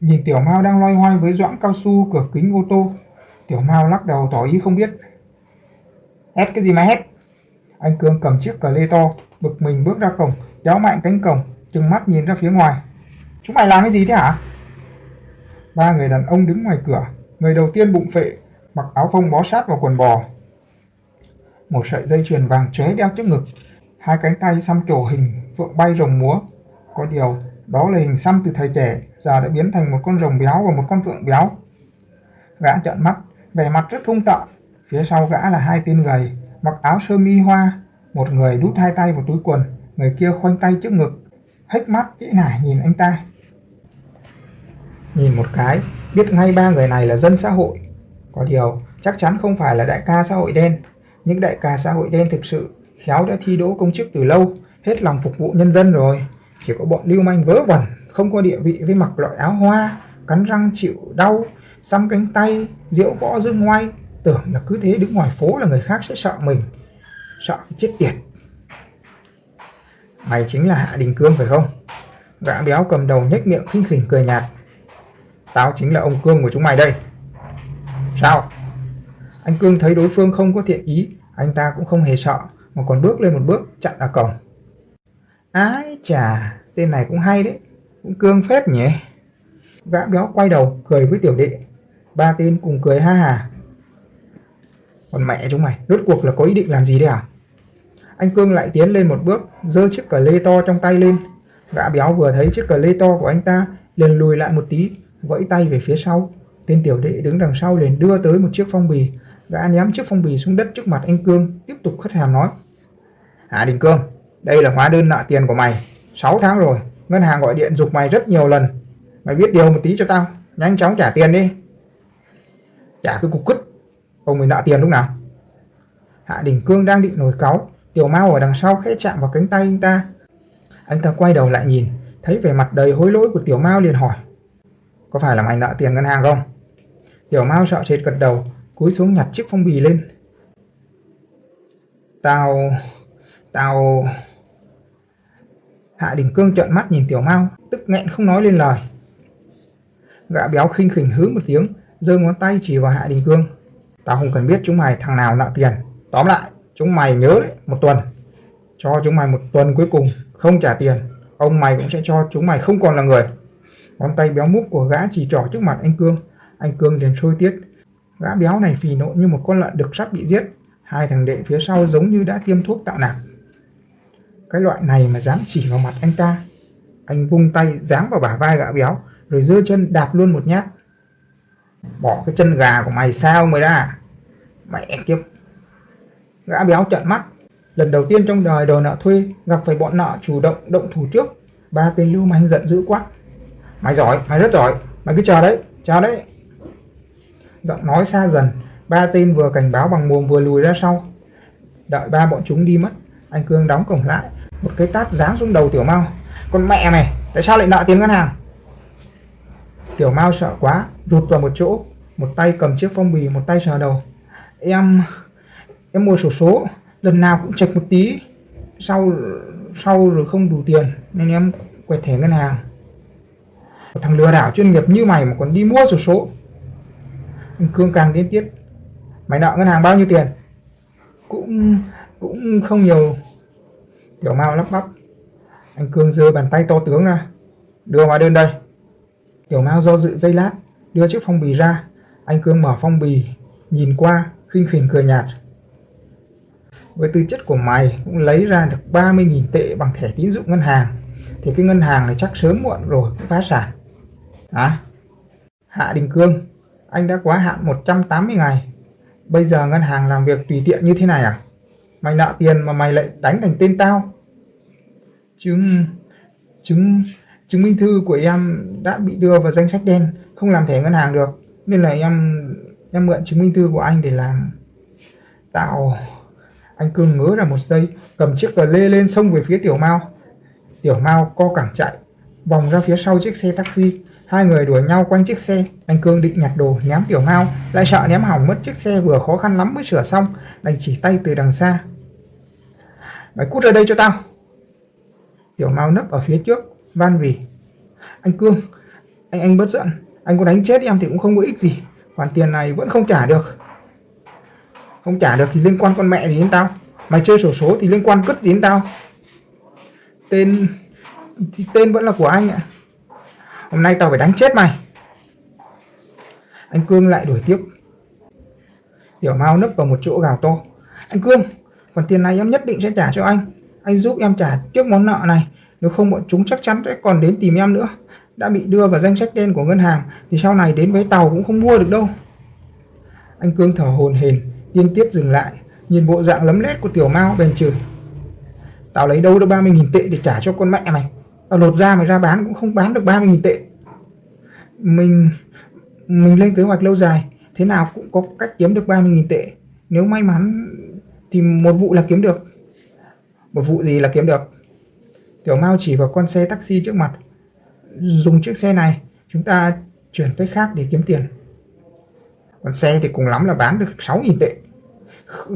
nhìn Tiểu Mao đang loay hoay với doãn cao su cửa kính ô tô. Tiểu Mao lắc đầu tỏ ý không biết. Hét cái gì mà hét? Anh Cương cầm chiếc cờ lê to, bực mình bước ra cổng, kéo mạnh cánh cổng, trừng mắt nhìn ra phía ngoài. Chúng mày làm cái gì thế hả? Ba người đàn ông đứng ngoài cửa, người đầu tiên bụng phệ, mặc áo phông bó sát vào quần bò. Một sợi dây chuyền vàng chóe đeo trước ngực, hai cánh tay xăm trổ hình phượng bay rồng múa. Có điều, đó là hình xăm từ thời trẻ, giờ đã biến thành một con rồng béo và một con phượng béo. Gã trợn mắt, vẻ mặt rất hung tợn. Phía sau gã là hai tên gầy, mặc áo sơ mi hoa, một người đút hai tay vào túi quần, người kia khoanh tay trước ngực, hếch mắt kỹ nải nhìn anh ta. Nhìn một cái, biết ngay ba người này là dân xã hội. Có điều, chắc chắn không phải là đại ca xã hội đen. Những đại ca xã hội đen thực sự khéo đã thi đỗ công chức từ lâu, hết lòng phục vụ nhân dân rồi. Chỉ có bọn lưu manh vớ vẩn, không có địa vị với mặc loại áo hoa, cắn răng chịu đau, xăm cánh tay, diễu võ dương ngoai, tưởng là cứ thế đứng ngoài phố là người khác sẽ sợ mình, sợ chết tiệt. Mày chính là Hạ Đình Cương phải không? Gã béo cầm đầu nhếch miệng khinh khỉnh cười nhạt. Tao chính là ông Cương của chúng mày đây. Sao? Anh Cương thấy đối phương không có thiện ý, anh ta cũng không hề sợ, mà còn bước lên một bước chặn ở cổng. Ái chà, tên này cũng hay đấy, cũng cương phết nhỉ. Gã béo quay đầu cười với tiểu đệ, ba tên cùng cười ha hà. Còn mẹ chúng mày, rốt cuộc là có ý định làm gì đấy à? Anh Cương lại tiến lên một bước, giơ chiếc cờ lê to trong tay lên. Gã béo vừa thấy chiếc cờ lê to của anh ta, liền lùi lại một tí, vẫy tay về phía sau. Tên tiểu đệ đứng đằng sau liền đưa tới một chiếc phong bì. Gã ném chiếc phong bì xuống đất trước mặt anh Cương, tiếp tục khất hàm nói. Hạ Đình Cương, đây là hóa đơn nợ tiền của mày. 6 tháng rồi, ngân hàng gọi điện dục mày rất nhiều lần. Mày biết điều một tí cho tao, nhanh chóng trả tiền đi. Trả cái cục cứt, ông mày nợ tiền lúc nào? Hạ Đình Cương đang định nổi cáu, Tiểu Mao ở đằng sau khẽ chạm vào cánh tay anh ta. Anh ta quay đầu lại nhìn, thấy vẻ mặt đầy hối lỗi của Tiểu Mao liền hỏi. Có phải là mày nợ tiền ngân hàng không? Tiểu Mao sợ chết gật đầu, cúi xuống nhặt chiếc phong bì lên. Tao... Tao... Hạ Đình Cương trợn mắt nhìn Tiểu Mao, tức nghẹn không nói lên lời. Gã béo khinh khỉnh hứ một tiếng, giơ ngón tay chỉ vào Hạ Đình Cương. Tao không cần biết chúng mày thằng nào nợ tiền. Tóm lại, chúng mày nhớ đấy, một tuần. Cho chúng mày một tuần cuối cùng, không trả tiền. Ông mày cũng sẽ cho chúng mày không còn là người. Ngón tay béo múc của gã chỉ trỏ trước mặt anh Cương. Anh Cương liền sôi tiết. Gã béo này phì nộ như một con lợn được sắp bị giết. Hai thằng đệ phía sau giống như đã tiêm thuốc tạo nạc. Cái loại này mà dám chỉ vào mặt anh ta. Anh vung tay giáng vào bả vai gã béo, rồi giơ chân đạp luôn một nhát. Bỏ cái chân gà của mày sao mày ra? Mẹ kiếp. Gã béo trợn mắt. Lần đầu tiên trong đời đòi nợ thuê, gặp phải bọn nợ chủ động động thủ trước. Ba tên lưu manh giận dữ quá. Mày giỏi, mày rất giỏi, mày cứ chờ đấy, chờ đấy. Giọng nói xa dần, ba tên vừa cảnh báo bằng mồm vừa lùi ra sau. Đợi ba bọn chúng đi mất, anh Cương đóng cổng lại, một cái tát giáng xuống đầu Tiểu Mao. Con mẹ mày, tại sao lại nợ tiền ngân hàng? Tiểu Mao sợ quá, rụt vào một chỗ, một tay cầm chiếc phong bì, một tay sờ đầu. Em, em mua sổ số, lần nào cũng chạch một tí, sau sau rồi không đủ tiền nên em quẹt thẻ ngân hàng. Một thằng lừa đảo chuyên nghiệp như mày mà còn đi mua sổ số. Anh Cương càng điên tiết. Mày nợ ngân hàng bao nhiêu tiền? Cũng cũng không nhiều. Tiểu Mao lắp bắp. Anh Cương giơ bàn tay to tướng ra. Đưa hóa đơn đây. Tiểu Mao do dự giây lát, đưa chiếc phong bì ra. Anh Cương mở phong bì, nhìn qua, khinh khỉnh cười nhạt. Với tư chất của mày cũng lấy ra được 30.000 tệ bằng thẻ tín dụng ngân hàng thì cái ngân hàng này chắc sớm muộn rồi cũng phá sản. Hả? Hạ Đình Cương, anh đã quá hạn 180 ngày. Bây giờ ngân hàng làm việc tùy tiện như thế này à? Mày nợ tiền mà mày lại đánh thành tên tao. Chứng chứng chứng minh thư của em đã bị đưa vào danh sách đen, không làm thẻ ngân hàng được, nên là em em mượn chứng minh thư của anh để làm tạo anh Cương ngớ ra một giây, cầm chiếc cờ lê lên xông về phía Tiểu Mao. Tiểu Mao co cẳng chạy, vòng ra phía sau chiếc xe taxi. Hai người đuổi nhau quanh chiếc xe. Anh Cương định nhặt đồ nhắm Tiểu Mao, lại sợ ném hỏng mất chiếc xe vừa khó khăn lắm mới sửa xong, đành chỉ tay từ đằng xa. Mày cút ra đây cho tao. Tiểu Mao nấp ở phía trước, van vì. Anh Cương, anh anh bớt giận, anh có đánh chết em thì cũng không có ích gì. Khoản tiền này vẫn không trả được. Không trả được thì liên quan con mẹ gì đến tao. Mày chơi sổ số thì liên quan cất gì đến tao. Tên thì tên vẫn là của anh ạ. Hôm nay tao phải đánh chết mày. Anh Cương lại đuổi tiếp. Tiểu Mao nấp vào một chỗ gào to. Anh Cương, khoản tiền này em nhất định sẽ trả cho anh. Anh giúp em trả trước món nợ này. Nếu không bọn chúng chắc chắn sẽ còn đến tìm em nữa. Đã bị đưa vào danh sách đen của ngân hàng thì sau này đến với tàu cũng không mua được đâu. Anh Cương thở hồn hển, Yên tiết dừng lại, nhìn bộ dạng lấm lét của Tiểu Mao bèn chửi. Tao lấy đâu được 30.000 tệ để trả cho con mẹ mày. Tao lột da mày ra bán cũng không bán được 30.000 tệ. Mình mình lên kế hoạch lâu dài, thế nào cũng có cách kiếm được 30.000 tệ. Nếu may mắn thì một vụ là kiếm được. Một vụ gì là kiếm được? Tiểu Mao chỉ vào con xe taxi trước mặt. Dùng chiếc xe này, chúng ta chuyển cách khác để kiếm tiền. Con xe thì cùng lắm là bán được 6.000 tệ.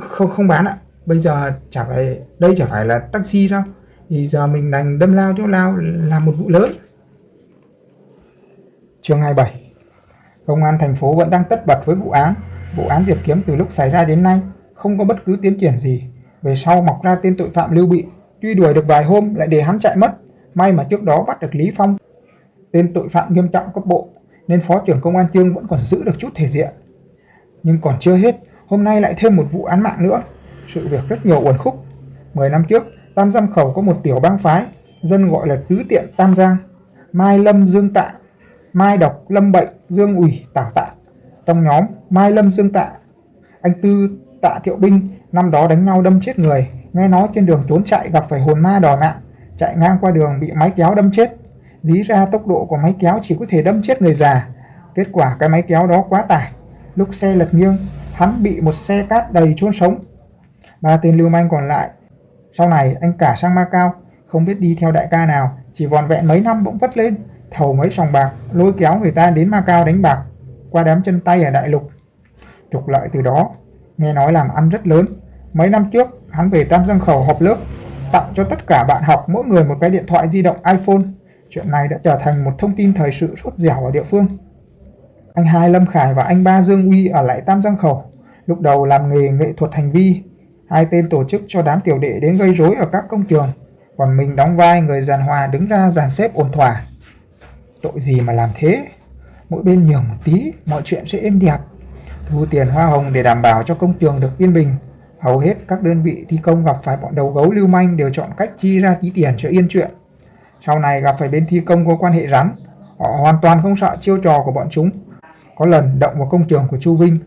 Không không bán ạ. Bây giờ chả phải đây chả phải là taxi đâu. Thì giờ mình đành đâm lao theo lao làm một vụ lớn. Chương 27 Công an thành phố vẫn đang tất bật với vụ án. Vụ án Diệp Kiếm từ lúc xảy ra đến nay không có bất cứ tiến triển gì. Về sau mọc ra tên tội phạm Lưu Bị, truy đuổi được vài hôm lại để hắn chạy mất. May mà trước đó bắt được Lý Phong, tên tội phạm nghiêm trọng cấp bộ, nên phó trưởng công an Trương vẫn còn giữ được chút thể diện. Nhưng còn chưa hết, hôm nay lại thêm một vụ án mạng nữa. Sự việc rất nhiều uẩn khúc. Mười năm trước, Tam Giang Khẩu có một tiểu bang phái, dân gọi là tứ tiện Tam Giang. Mai Lâm Dương Tạ, Mai Độc Lâm Bệnh, Dương ủy Tảo Tạ. Trong nhóm Mai Lâm Dương Tạ, anh Tư Tạ Thiệu Binh năm đó đánh nhau đâm chết người, nghe nói trên đường trốn chạy gặp phải hồn ma đòi mạng, chạy ngang qua đường bị máy kéo đâm chết. Lý ra tốc độ của máy kéo chỉ có thể đâm chết người già. Kết quả cái máy kéo đó quá tải, lúc xe lật nghiêng, hắn bị một xe cát đầy chôn sống. Ba tên lưu manh còn lại, sau này anh cả sang Macau, không biết đi theo đại ca nào, chỉ vòn vẹn mấy năm bỗng vất lên, thầu mấy sòng bạc, lôi kéo người ta đến Macau đánh bạc, qua đám chân tay ở đại lục. Trục lợi từ đó, nghe nói làm ăn rất lớn. Mấy năm trước, hắn về Tam Dương Khẩu họp lớp, tặng cho tất cả bạn học mỗi người một cái điện thoại di động iPhone. Chuyện này đã trở thành một thông tin thời sự suốt dẻo ở địa phương. Anh hai Lâm Khải và anh ba Dương Uy ở lại Tam Giang Khẩu, lúc đầu làm nghề nghệ thuật hành vi. Hai tên tổ chức cho đám tiểu đệ đến gây rối ở các công trường, còn mình đóng vai người giàn hòa đứng ra dàn xếp ổn thỏa. Tội gì mà làm thế? Mỗi bên nhường một tí, mọi chuyện sẽ êm đẹp. Thu tiền hoa hồng để đảm bảo cho công trường được yên bình. Hầu hết các đơn vị thi công gặp phải bọn đầu gấu lưu manh đều chọn cách chi ra tí tiền cho yên chuyện. Sau này gặp phải bên thi công có quan hệ rắn, họ hoàn toàn không sợ chiêu trò của bọn chúng. Có lần động vào công trường của Chu Vinh,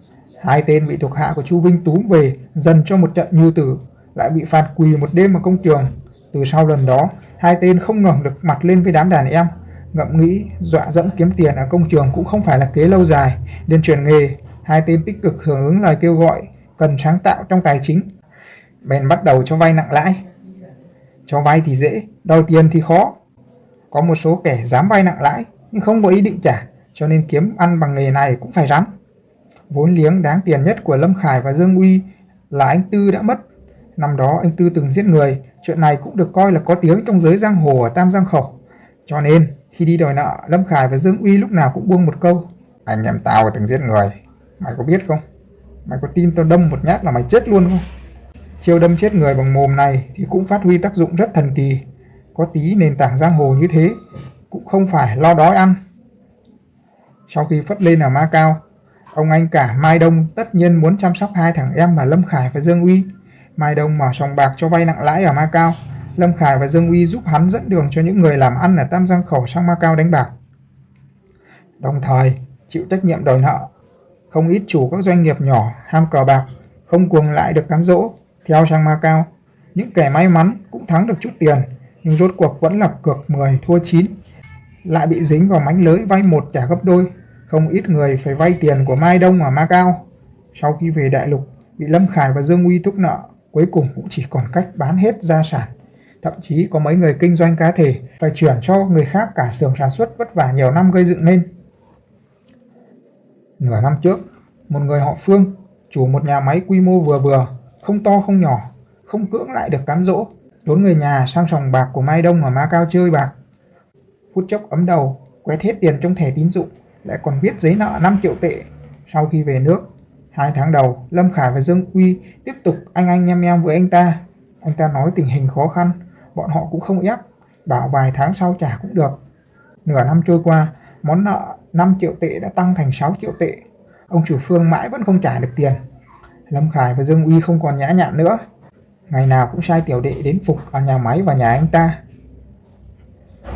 hai tên bị thuộc hạ của Chu Vinh túm về dần cho một trận như tử, lại bị phạt quỳ một đêm ở công trường. Từ sau lần đó, hai tên không ngẩng được mặt lên với đám đàn em, ngậm nghĩ dọa dẫm kiếm tiền ở công trường cũng không phải là kế lâu dài, nên chuyển nghề. Hai tên tích cực hưởng ứng lời kêu gọi cần sáng tạo trong tài chính, bèn bắt đầu cho vay nặng lãi. Cho vay thì dễ, đòi tiền thì khó. Có một số kẻ dám vay nặng lãi nhưng không có ý định trả, cho nên kiếm ăn bằng nghề này cũng phải rắn. Vốn liếng đáng tiền nhất của Lâm Khải và Dương Uy là anh Tư đã mất. Năm đó anh Tư từng giết người, chuyện này cũng được coi là có tiếng trong giới giang hồ ở Tam Giang Khẩu. Cho nên, khi đi đòi nợ, Lâm Khải và Dương Uy lúc nào cũng buông một câu. Anh em tao từng giết người, mày có biết không? Mày có tin tao đâm một nhát là mày chết luôn không? Chiêu đâm chết người bằng mồm này thì cũng phát huy tác dụng rất thần kỳ. Có tí nền tảng giang hồ như thế, cũng không phải lo đói ăn. Sau khi phất lên ở Ma Cao, ông anh cả Mai Đông tất nhiên muốn chăm sóc hai thằng em là Lâm Khải và Dương Uy. Mai Đông mở sòng bạc cho vay nặng lãi ở Ma Cao. Lâm Khải và Dương Uy giúp hắn dẫn đường cho những người làm ăn ở Tam Giang Khẩu sang Ma Cao đánh bạc. Đồng thời, chịu trách nhiệm đòi nợ. Không ít chủ các doanh nghiệp nhỏ ham cờ bạc, không cuồng lại được cám dỗ, theo sang Ma Cao. Những kẻ may mắn cũng thắng được chút tiền, nhưng rốt cuộc vẫn là cược 10 thua 9. Lại bị dính vào mánh lưới vay một trả gấp đôi, không ít người phải vay tiền của Mai Đông ở Macau. Sau khi về đại lục, bị Lâm Khải và Dương Uy thúc nợ, cuối cùng cũng chỉ còn cách bán hết gia sản. Thậm chí có mấy người kinh doanh cá thể phải chuyển cho người khác cả xưởng sản xuất vất vả nhiều năm gây dựng nên. Nửa năm trước, một người họ Phương, chủ một nhà máy quy mô vừa vừa, không to không nhỏ, không cưỡng lại được cám dỗ, đốn người nhà sang sòng bạc của Mai Đông ở Macau chơi bạc. Phút chốc ấm đầu, quét hết tiền trong thẻ tín dụng, lại còn viết giấy nợ 5 triệu tệ. Sau khi về nước, hai tháng đầu, Lâm Khải và Dương Quy tiếp tục anh anh em em với anh ta. Anh ta nói tình hình khó khăn, bọn họ cũng không ép, bảo vài tháng sau trả cũng được. Nửa năm trôi qua, món nợ 5 triệu tệ đã tăng thành 6 triệu tệ. Ông chủ Phương mãi vẫn không trả được tiền. Lâm Khải và Dương Uy không còn nhã nhặn nữa. Ngày nào cũng sai tiểu đệ đến phục ở nhà máy và nhà anh ta.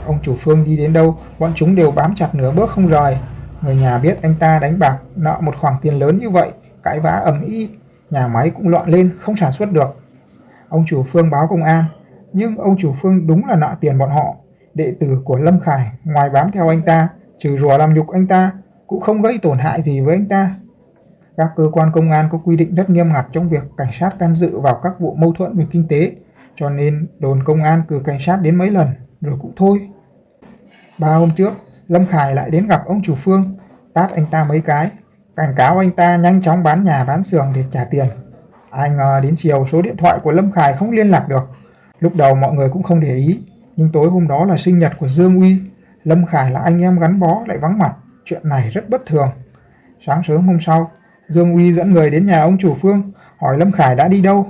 Ông chủ Phương đi đến đâu, bọn chúng đều bám chặt nửa bước không rời. Người nhà biết anh ta đánh bạc nợ một khoản tiền lớn như vậy, cãi vã ầm ĩ, nhà máy cũng loạn lên, không sản xuất được. Ông chủ Phương báo công an, nhưng ông chủ Phương đúng là nợ tiền bọn họ. Đệ tử của Lâm Khải ngoài bám theo anh ta, trừ rùa làm nhục anh ta, cũng không gây tổn hại gì với anh ta. Các cơ quan công an có quy định rất nghiêm ngặt trong việc cảnh sát can dự vào các vụ mâu thuẫn về kinh tế, cho nên đồn công an cử cảnh sát đến mấy lần, rồi cũng thôi. Ba hôm trước, Lâm Khải lại đến gặp ông chủ Phương, tát anh ta mấy cái, cảnh cáo anh ta nhanh chóng bán nhà bán xưởng để trả tiền. Ai ngờ đến chiều số điện thoại của Lâm Khải không liên lạc được. Lúc đầu mọi người cũng không để ý, nhưng tối hôm đó là sinh nhật của Dương Uy. Lâm Khải là anh em gắn bó lại vắng mặt, chuyện này rất bất thường. Sáng sớm hôm sau, Dương Uy dẫn người đến nhà ông chủ Phương, hỏi Lâm Khải đã đi đâu.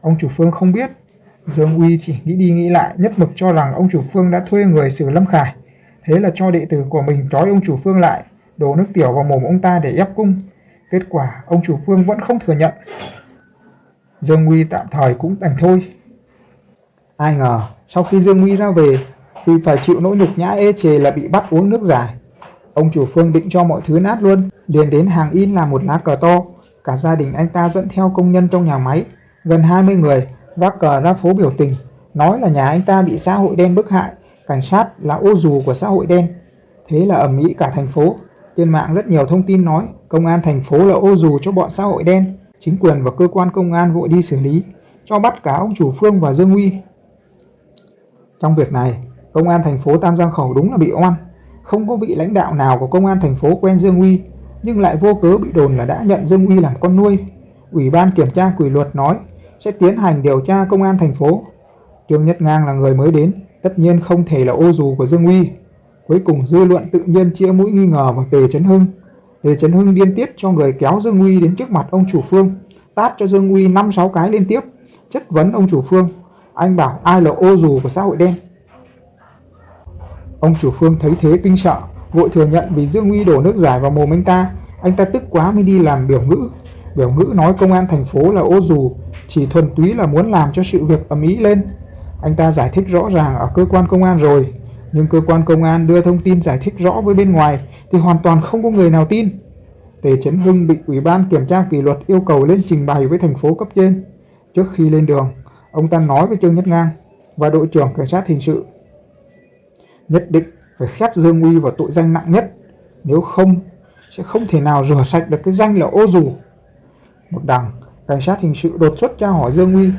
Ông chủ Phương không biết. Dương Uy chỉ nghĩ đi nghĩ lại, nhất mực cho rằng ông chủ Phương đã thuê người xử Lâm Khải. Thế là cho đệ tử của mình trói ông chủ Phương lại, đổ nước tiểu vào mồm ông ta để ép cung. Kết quả, ông chủ Phương vẫn không thừa nhận. Dương Uy tạm thời cũng đành thôi. Ai ngờ, sau khi Dương Uy ra về, vì phải chịu nỗi nhục nhã ê chề là bị bắt uống nước giải. Ông chủ Phương định cho mọi thứ nát luôn, liền đến hàng in làm một lá cờ to. Cả gia đình anh ta dẫn theo công nhân trong nhà máy, gần 20 người, vác cờ ra phố biểu tình, nói là nhà anh ta bị xã hội đen bức hại, cảnh sát là ô dù của xã hội đen. Thế là ẩm ý cả thành phố. Trên mạng rất nhiều thông tin nói công an thành phố là ô dù cho bọn xã hội đen. Chính quyền và cơ quan công an vội đi xử lý, cho bắt cả ông chủ Phương và Dương Huy. Trong việc này, công an thành phố Tam Giang Khẩu đúng là bị oan. Không có vị lãnh đạo nào của công an thành phố quen Dương Huy, nhưng lại vô cớ bị đồn là đã nhận Dương Huy làm con nuôi. Ủy ban kiểm tra quỷ luật nói sẽ tiến hành điều tra công an thành phố. Trương Nhất Ngang là người mới đến, tất nhiên không thể là ô dù của Dương uy Cuối cùng dư luận tự nhiên chia mũi nghi ngờ vào Tề Trấn Hưng. Tề Trấn Hưng điên tiết cho người kéo Dương uy đến trước mặt ông chủ Phương, tát cho Dương uy 5-6 cái liên tiếp, chất vấn ông chủ Phương. Anh bảo ai là ô dù của xã hội đen. Ông chủ Phương thấy thế kinh sợ, vội thừa nhận vì Dương uy đổ nước giải vào mồm anh ta. Anh ta tức quá mới đi làm biểu ngữ. Biểu ngữ nói công an thành phố là ô dù, chỉ thuần túy là muốn làm cho sự việc ầm ĩ lên. Anh ta giải thích rõ ràng ở cơ quan công an rồi, nhưng cơ quan công an đưa thông tin giải thích rõ với bên ngoài thì hoàn toàn không có người nào tin. Tề Chấn Hưng bị Ủy ban Kiểm tra Kỷ luật yêu cầu lên trình bày với thành phố cấp trên. Trước khi lên đường, ông ta nói với Trương Nhất Ngang và đội trưởng cảnh sát hình sự nhất định phải khép Dương Uy vào tội danh nặng nhất, nếu không sẽ không thể nào rửa sạch được cái danh là ô dù. Một đằng, cảnh sát hình sự đột xuất tra hỏi Dương Uy,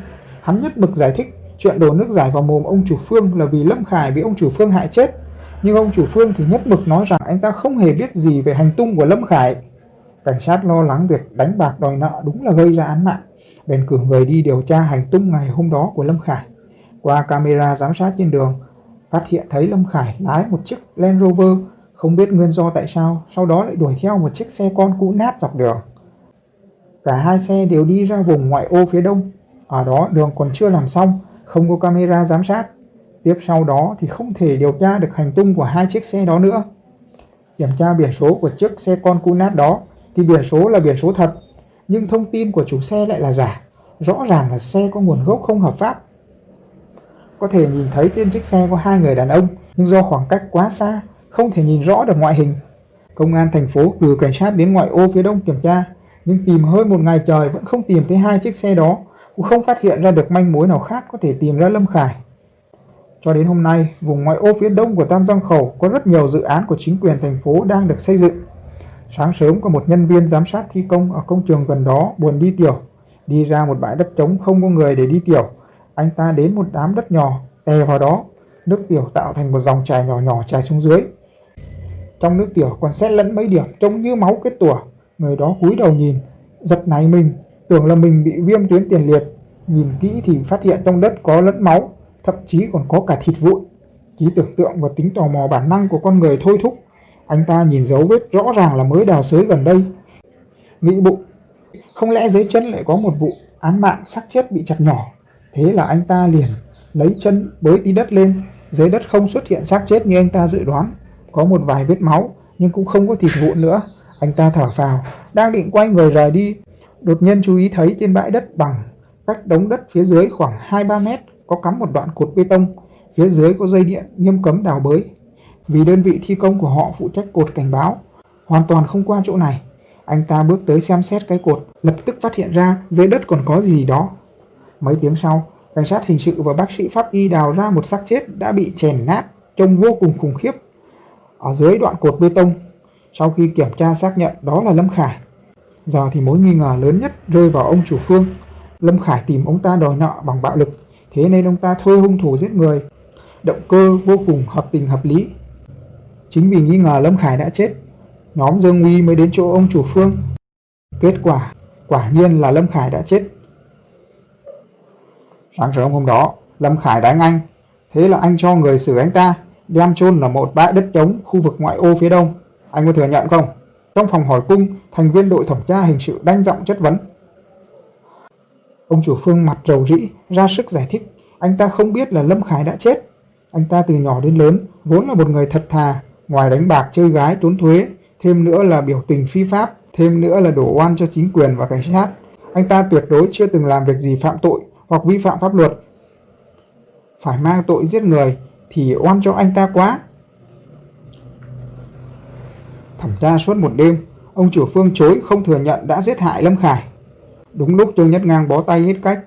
hắn nhất mực giải thích chuyện đổ nước giải vào mồm ông chủ Phương là vì Lâm Khải bị ông chủ Phương hại chết. Nhưng ông chủ Phương thì nhất mực nói rằng anh ta không hề biết gì về hành tung của Lâm Khải. Cảnh sát lo lắng việc đánh bạc đòi nợ đúng là gây ra án mạng, bèn cử người đi điều tra hành tung ngày hôm đó của Lâm Khải. Qua camera giám sát trên đường, phát hiện thấy Lâm Khải lái một chiếc Land Rover, không biết nguyên do tại sao, sau đó lại đuổi theo một chiếc xe con cũ nát dọc đường. Cả hai xe đều đi ra vùng ngoại ô phía đông, ở đó đường còn chưa làm xong, không có camera giám sát. Tiếp sau đó thì không thể điều tra được hành tung của hai chiếc xe đó nữa. Kiểm tra biển số của chiếc xe con cũ nát đó thì biển số là biển số thật, nhưng thông tin của chủ xe lại là giả. Rõ ràng là xe có nguồn gốc không hợp pháp. Có thể nhìn thấy trên chiếc xe có hai người đàn ông, nhưng do khoảng cách quá xa, không thể nhìn rõ được ngoại hình. Công an thành phố cử cảnh sát đến ngoại ô phía đông kiểm tra, nhưng tìm hơn một ngày trời vẫn không tìm thấy hai chiếc xe đó, cũng không phát hiện ra được manh mối nào khác có thể tìm ra Lâm Khải. Cho đến hôm nay, vùng ngoại ô phía đông của Tam Giang Khẩu có rất nhiều dự án của chính quyền thành phố đang được xây dựng. Sáng sớm có một nhân viên giám sát thi công ở công trường gần đó buồn đi tiểu, Đi ra một bãi đất trống không có người để đi tiểu, anh ta đến một đám đất nhỏ, đè vào đó, nước tiểu tạo thành một dòng chảy nhỏ nhỏ chảy xuống dưới. Trong nước tiểu còn xét lẫn mấy điểm trông như máu kết tủa, người đó cúi đầu nhìn, giật nảy mình, tưởng là mình bị viêm tuyến tiền liệt, nhìn kỹ thì phát hiện trong đất có lẫn máu, thậm chí còn có cả thịt vụn. Trí tưởng tượng và tính tò mò bản năng của con người thôi thúc, anh ta nhìn dấu vết rõ ràng là mới đào xới gần đây. Nghĩ bụng, không lẽ dưới chân lại có một vụ án mạng xác chết bị chặt nhỏ. Thế là anh ta liền lấy chân bới tí đất lên, dưới đất không xuất hiện xác chết như anh ta dự đoán. Có một vài vết máu, nhưng cũng không có thịt vụn nữa. Anh ta thở phào, đang định quay người rời đi. Đột nhiên chú ý thấy trên bãi đất bằng, cách đống đất phía dưới khoảng 2-3 mét, có cắm một đoạn cột bê tông. Phía dưới có dây điện nghiêm cấm đào bới. Vì đơn vị thi công của họ phụ trách cột cảnh báo, hoàn toàn không qua chỗ này. Anh ta bước tới xem xét cái cột, lập tức phát hiện ra dưới đất còn có gì đó. Mấy tiếng sau, cảnh sát hình sự và bác sĩ pháp y đào ra một xác chết đã bị chèn nát, trông vô cùng khủng khiếp. Ở dưới đoạn cột bê tông, sau khi kiểm tra xác nhận đó là Lâm Khải. Giờ thì mối nghi ngờ lớn nhất rơi vào ông chủ Phương. Lâm Khải tìm ông ta đòi nợ bằng bạo lực, thế nên ông ta thuê hung thủ giết người. Động cơ vô cùng hợp tình hợp lý. Chính vì nghi ngờ Lâm Khải đã chết, nhóm Dương Uy mới đến chỗ ông chủ Phương. Kết quả, quả nhiên là Lâm Khải đã chết. Sáng sớm hôm đó, Lâm Khải đánh anh, thế là anh cho người xử anh ta, đem chôn là một bãi đất trống khu vực ngoại ô phía đông. Anh có thừa nhận không? Trong phòng hỏi cung, thành viên đội thẩm tra hình sự đanh giọng chất vấn. Ông chủ Phương mặt rầu rĩ, ra sức giải thích, anh ta không biết là Lâm Khải đã chết. Anh ta từ nhỏ đến lớn, vốn là một người thật thà, ngoài đánh bạc chơi gái trốn thuế, thêm nữa là biểu tình phi pháp, thêm nữa là đổ oan cho chính quyền và cảnh sát. Anh ta tuyệt đối chưa từng làm việc gì phạm tội hoặc vi phạm pháp luật. Phải mang tội giết người thì oan cho anh ta quá. Thẩm tra suốt một đêm, ông chủ Phương chối không thừa nhận đã giết hại Lâm Khải. Đúng lúc Trương Nhất Ngang bó tay hết cách,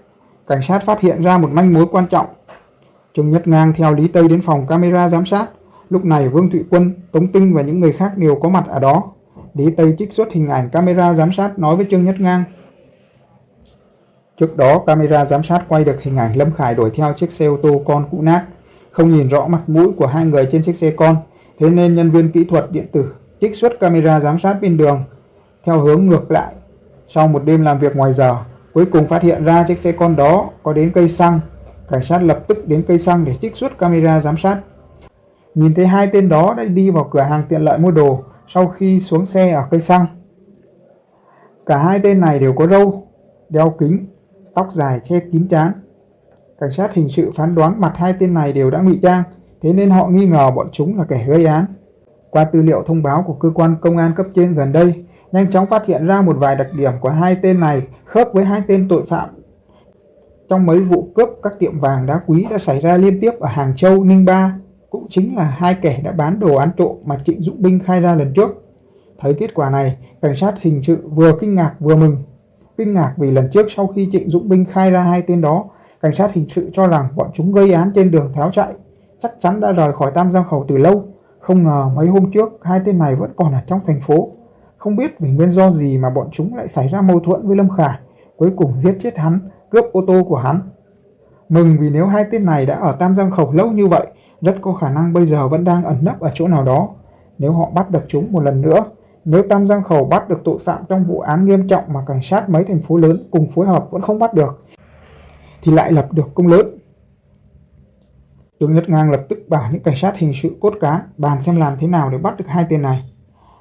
cảnh sát phát hiện ra một manh mối quan trọng. Trương Nhất Ngang theo Lý Tây đến phòng camera giám sát. Lúc này Vương Thụy Quân, Tống Tinh và những người khác đều có mặt ở đó. Lý Tây trích xuất hình ảnh camera giám sát nói với Trương Nhất Ngang. Trước đó, camera giám sát quay được hình ảnh Lâm Khải đuổi theo chiếc xe ô tô con cũ nát, không nhìn rõ mặt mũi của hai người trên chiếc xe con, thế nên nhân viên kỹ thuật điện tử trích xuất camera giám sát bên đường theo hướng ngược lại. Sau một đêm làm việc ngoài giờ, cuối cùng phát hiện ra chiếc xe con đó có đến cây xăng. Cảnh sát lập tức đến cây xăng để trích xuất camera giám sát. Nhìn thấy hai tên đó đã đi vào cửa hàng tiện lợi mua đồ sau khi xuống xe ở cây xăng. Cả hai tên này đều có râu, đeo kính, tóc dài che kín trán. Cảnh sát hình sự phán đoán mặt hai tên này đều đã ngụy trang, thế nên họ nghi ngờ bọn chúng là kẻ gây án. Qua tư liệu thông báo của cơ quan công an cấp trên gần đây, nhanh chóng phát hiện ra một vài đặc điểm của hai tên này khớp với hai tên tội phạm. Trong mấy vụ cướp các tiệm vàng đá quý đã xảy ra liên tiếp ở Hàng Châu, Ninh Ba, cũng chính là hai kẻ đã bán đồ án trộm mà Trịnh Dũng Binh khai ra lần trước. Thấy kết quả này, cảnh sát hình sự vừa kinh ngạc vừa mừng. Kinh ngạc vì lần trước sau khi Trịnh Dũng Binh khai ra hai tên đó, cảnh sát hình sự cho rằng bọn chúng gây án trên đường tháo chạy, chắc chắn đã rời khỏi Tam Giang Khẩu từ lâu. Không ngờ mấy hôm trước hai tên này vẫn còn ở trong thành phố. Không biết vì nguyên do gì mà bọn chúng lại xảy ra mâu thuẫn với Lâm Khải, cuối cùng giết chết hắn, cướp ô tô của hắn. Mừng vì nếu hai tên này đã ở Tam Giang Khẩu lâu như vậy, rất có khả năng bây giờ vẫn đang ẩn nấp ở chỗ nào đó. Nếu họ bắt được chúng một lần nữa, nếu Tam Giang Khẩu bắt được tội phạm trong vụ án nghiêm trọng mà cảnh sát mấy thành phố lớn cùng phối hợp vẫn không bắt được, thì lại lập được công lớn. Trương Nhất Ngang lập tức bảo những cảnh sát hình sự cốt cán bàn xem làm thế nào để bắt được hai tên này.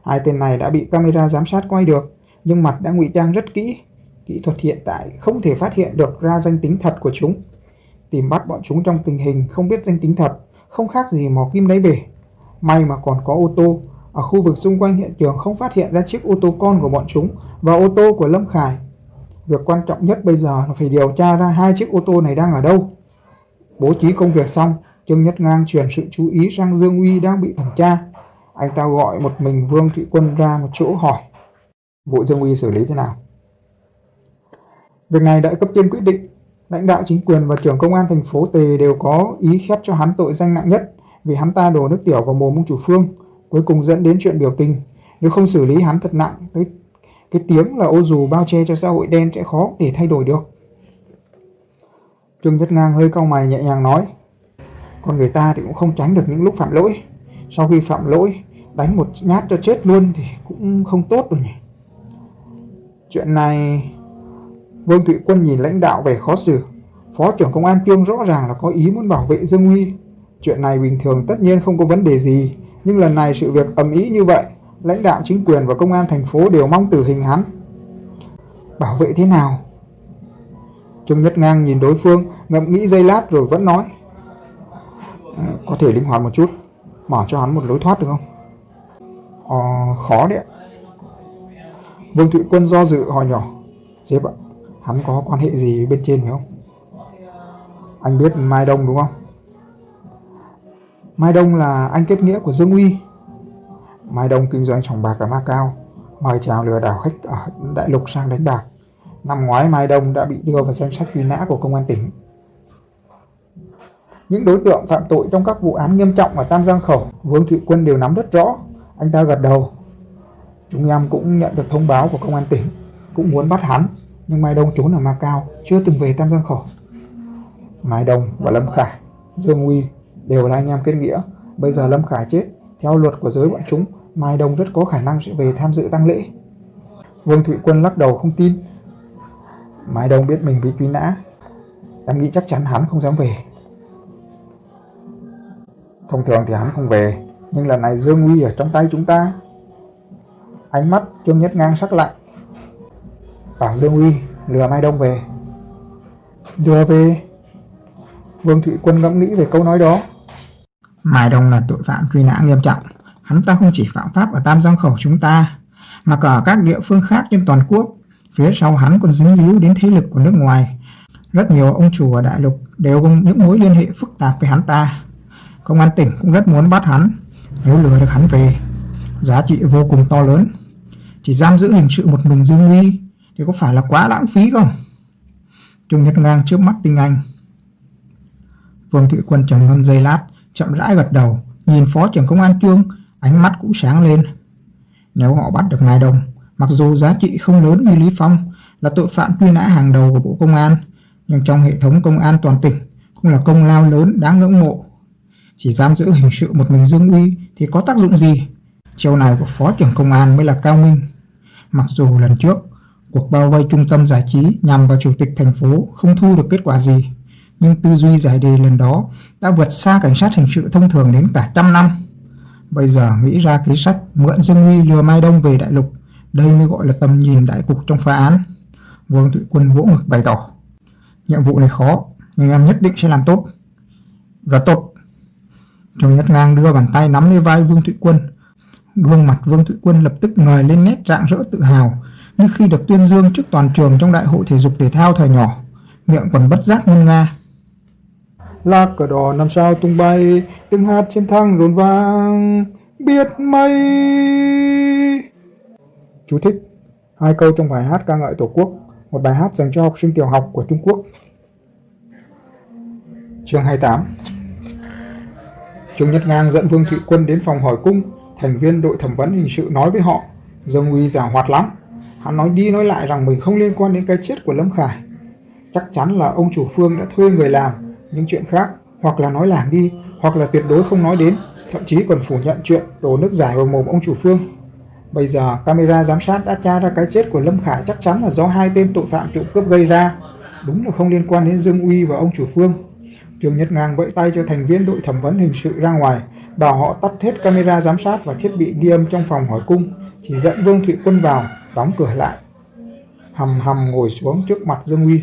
Hai tên này đã bị camera giám sát quay được, nhưng mặt đã ngụy trang rất kỹ. Kỹ thuật hiện tại không thể phát hiện được ra danh tính thật của chúng. Tìm bắt bọn chúng trong tình hình không biết danh tính thật, không khác gì mò kim đáy bể. May mà còn có ô tô, ở khu vực xung quanh hiện trường không phát hiện ra chiếc ô tô con của bọn chúng và ô tô của Lâm Khải. Việc quan trọng nhất bây giờ là phải điều tra ra hai chiếc ô tô này đang ở đâu. Bố trí công việc xong, Trương Nhất Ngang chuyển sự chú ý sang Dương Uy đang bị thẩm tra. Anh ta gọi một mình Vương Thụy Quân ra một chỗ hỏi. Vụ Dương Uy xử lý thế nào? Việc này đã cấp trên quyết định. Lãnh đạo chính quyền và trưởng công an thành phố Tề đều có ý khép cho hắn tội danh nặng nhất vì hắn ta đổ nước tiểu vào mồm ông chủ Phương, cuối cùng dẫn đến chuyện biểu tình. Nếu không xử lý hắn thật nặng, cái, cái tiếng là ô dù bao che cho xã hội đen sẽ khó để thay đổi được. Trương Nhất Ngang hơi cau mày nhẹ nhàng nói, con người ta thì cũng không tránh được những lúc phạm lỗi. Sau khi phạm lỗi, đánh một nhát cho chết luôn thì cũng không tốt rồi nhỉ. Chuyện này... Vương Thụy Quân nhìn lãnh đạo về khó xử. Phó trưởng công an Trương rõ ràng là có ý muốn bảo vệ Dương Huy. Chuyện này bình thường tất nhiên không có vấn đề gì, nhưng lần này sự việc ầm ĩ như vậy, lãnh đạo chính quyền và công an thành phố đều mong tử hình hắn. Bảo vệ thế nào? Trương Nhất Ngang nhìn đối phương, ngẫm nghĩ giây lát rồi vẫn nói. À, có thể linh hoạt một chút, mở cho hắn một lối thoát được không? Ờ, khó đấy ạ. Vương Thụy Quân do dự hỏi nhỏ. Sếp ạ, hắn có quan hệ gì bên trên phải không? Anh biết Mai Đông đúng không? Mai Đông là anh kết nghĩa của Dương Uy. Mai Đông kinh doanh sòng bạc ở Macau, mời chào lừa đảo khách ở Đại Lục sang đánh bạc. Năm ngoái Mai Đông đã bị đưa vào danh sách truy nã của công an tỉnh. Những đối tượng phạm tội trong các vụ án nghiêm trọng ở Tam Giang Khẩu, Vương Thụy Quân đều nắm rất rõ. Anh ta gật đầu. Chúng em cũng nhận được thông báo của công an tỉnh, cũng muốn bắt hắn, nhưng Mai Đông trốn ở Macau, chưa từng về Tam Giang Khẩu. Mai Đông và Lâm Khải, Dương Uy đều là anh em kết nghĩa. Bây giờ Lâm Khải chết, theo luật của giới bọn chúng, Mai Đông rất có khả năng sẽ về tham dự tang lễ. Vương Thụy Quân lắc đầu không tin. Mai Đông biết mình bị truy nã, em nghĩ chắc chắn hắn không dám về. Thông thường thì hắn không về, nhưng lần này Dương Uy ở trong tay chúng ta. Ánh mắt Trương Nhất Ngang sắc lạnh. Bảo Dương Uy lừa Mai Đông về. Lừa về? Vương Thụy Quân ngẫm nghĩ về câu nói đó. Mai Đông là tội phạm truy nã nghiêm trọng. Hắn ta không chỉ phạm pháp ở Tam Giang Khẩu chúng ta, mà cả ở các địa phương khác trên toàn quốc. Phía sau hắn còn dính líu đến thế lực của nước ngoài. Rất nhiều ông chủ ở đại lục đều có những mối liên hệ phức tạp với hắn ta. Công an tỉnh cũng rất muốn bắt hắn, nếu lừa được hắn về. Giá trị vô cùng to lớn. Chỉ giam giữ hình sự một mình Dương Huy thì có phải là quá lãng phí không? Trương Nhật Ngang trước mắt tinh anh. Vương Thị Quân trầm ngâm giây lát, chậm rãi gật đầu, nhìn phó trưởng công an Trương, ánh mắt cũng sáng lên. Nếu họ bắt được Mai đồng mặc dù giá trị không lớn như Lý Phong, là tội phạm truy nã hàng đầu của Bộ Công an, nhưng trong hệ thống công an toàn tỉnh cũng là công lao lớn đáng ngưỡng mộ. Chỉ giam giữ hình sự một mình Dương Uy thì có tác dụng gì? chiều này của Phó trưởng Công an mới là cao minh. Mặc dù lần trước, cuộc bao vây trung tâm giải trí nhằm vào Chủ tịch thành phố không thu được kết quả gì, nhưng tư duy giải đề lần đó đã vượt xa cảnh sát hình sự thông thường đến cả trăm năm. Bây giờ nghĩ ra kế sách mượn Dương Uy lừa Mai Đông về đại lục, đây mới gọi là tầm nhìn đại cục trong phá án. Vương Thụy Quân vỗ ngực bày tỏ. Nhiệm vụ này khó, nhưng em nhất định sẽ làm tốt. Rất tốt trong Nhất Ngang đưa bàn tay nắm lấy vai Vương Thụy Quân. Gương mặt Vương Thụy Quân lập tức ngời lên nét rạng rỡ tự hào, như khi được tuyên dương trước toàn trường trong đại hội thể dục thể thao thời nhỏ, miệng còn bất giác ngân nga. Lá cờ đỏ năm sao tung bay, tiếng hát trên thang rộn vang, biết mây. Chú thích Hai câu trong bài hát ca ngợi Tổ quốc, một bài hát dành cho học sinh tiểu học của Trung Quốc. Chương 28 Trương Nhất Ngang dẫn Vương Thụy Quân đến phòng hỏi cung, thành viên đội thẩm vấn hình sự nói với họ, Dương Uy giả hoạt lắm. Hắn nói đi nói lại rằng mình không liên quan đến cái chết của Lâm Khải. Chắc chắn là ông chủ Phương đã thuê người làm, những chuyện khác hoặc là nói lảng đi, hoặc là tuyệt đối không nói đến, thậm chí còn phủ nhận chuyện đổ nước giải vào mồm ông chủ Phương. Bây giờ camera giám sát đã tra ra cái chết của Lâm Khải chắc chắn là do hai tên tội phạm trộm cướp gây ra. Đúng là không liên quan đến Dương Uy và ông chủ Phương. Trương Nhất Ngang vẫy tay cho thành viên đội thẩm vấn hình sự ra ngoài, bảo họ tắt hết camera giám sát và thiết bị ghi âm trong phòng hỏi cung, chỉ dẫn Vương Thụy Quân vào, đóng cửa lại. Hầm hầm ngồi xuống trước mặt Dương Uy.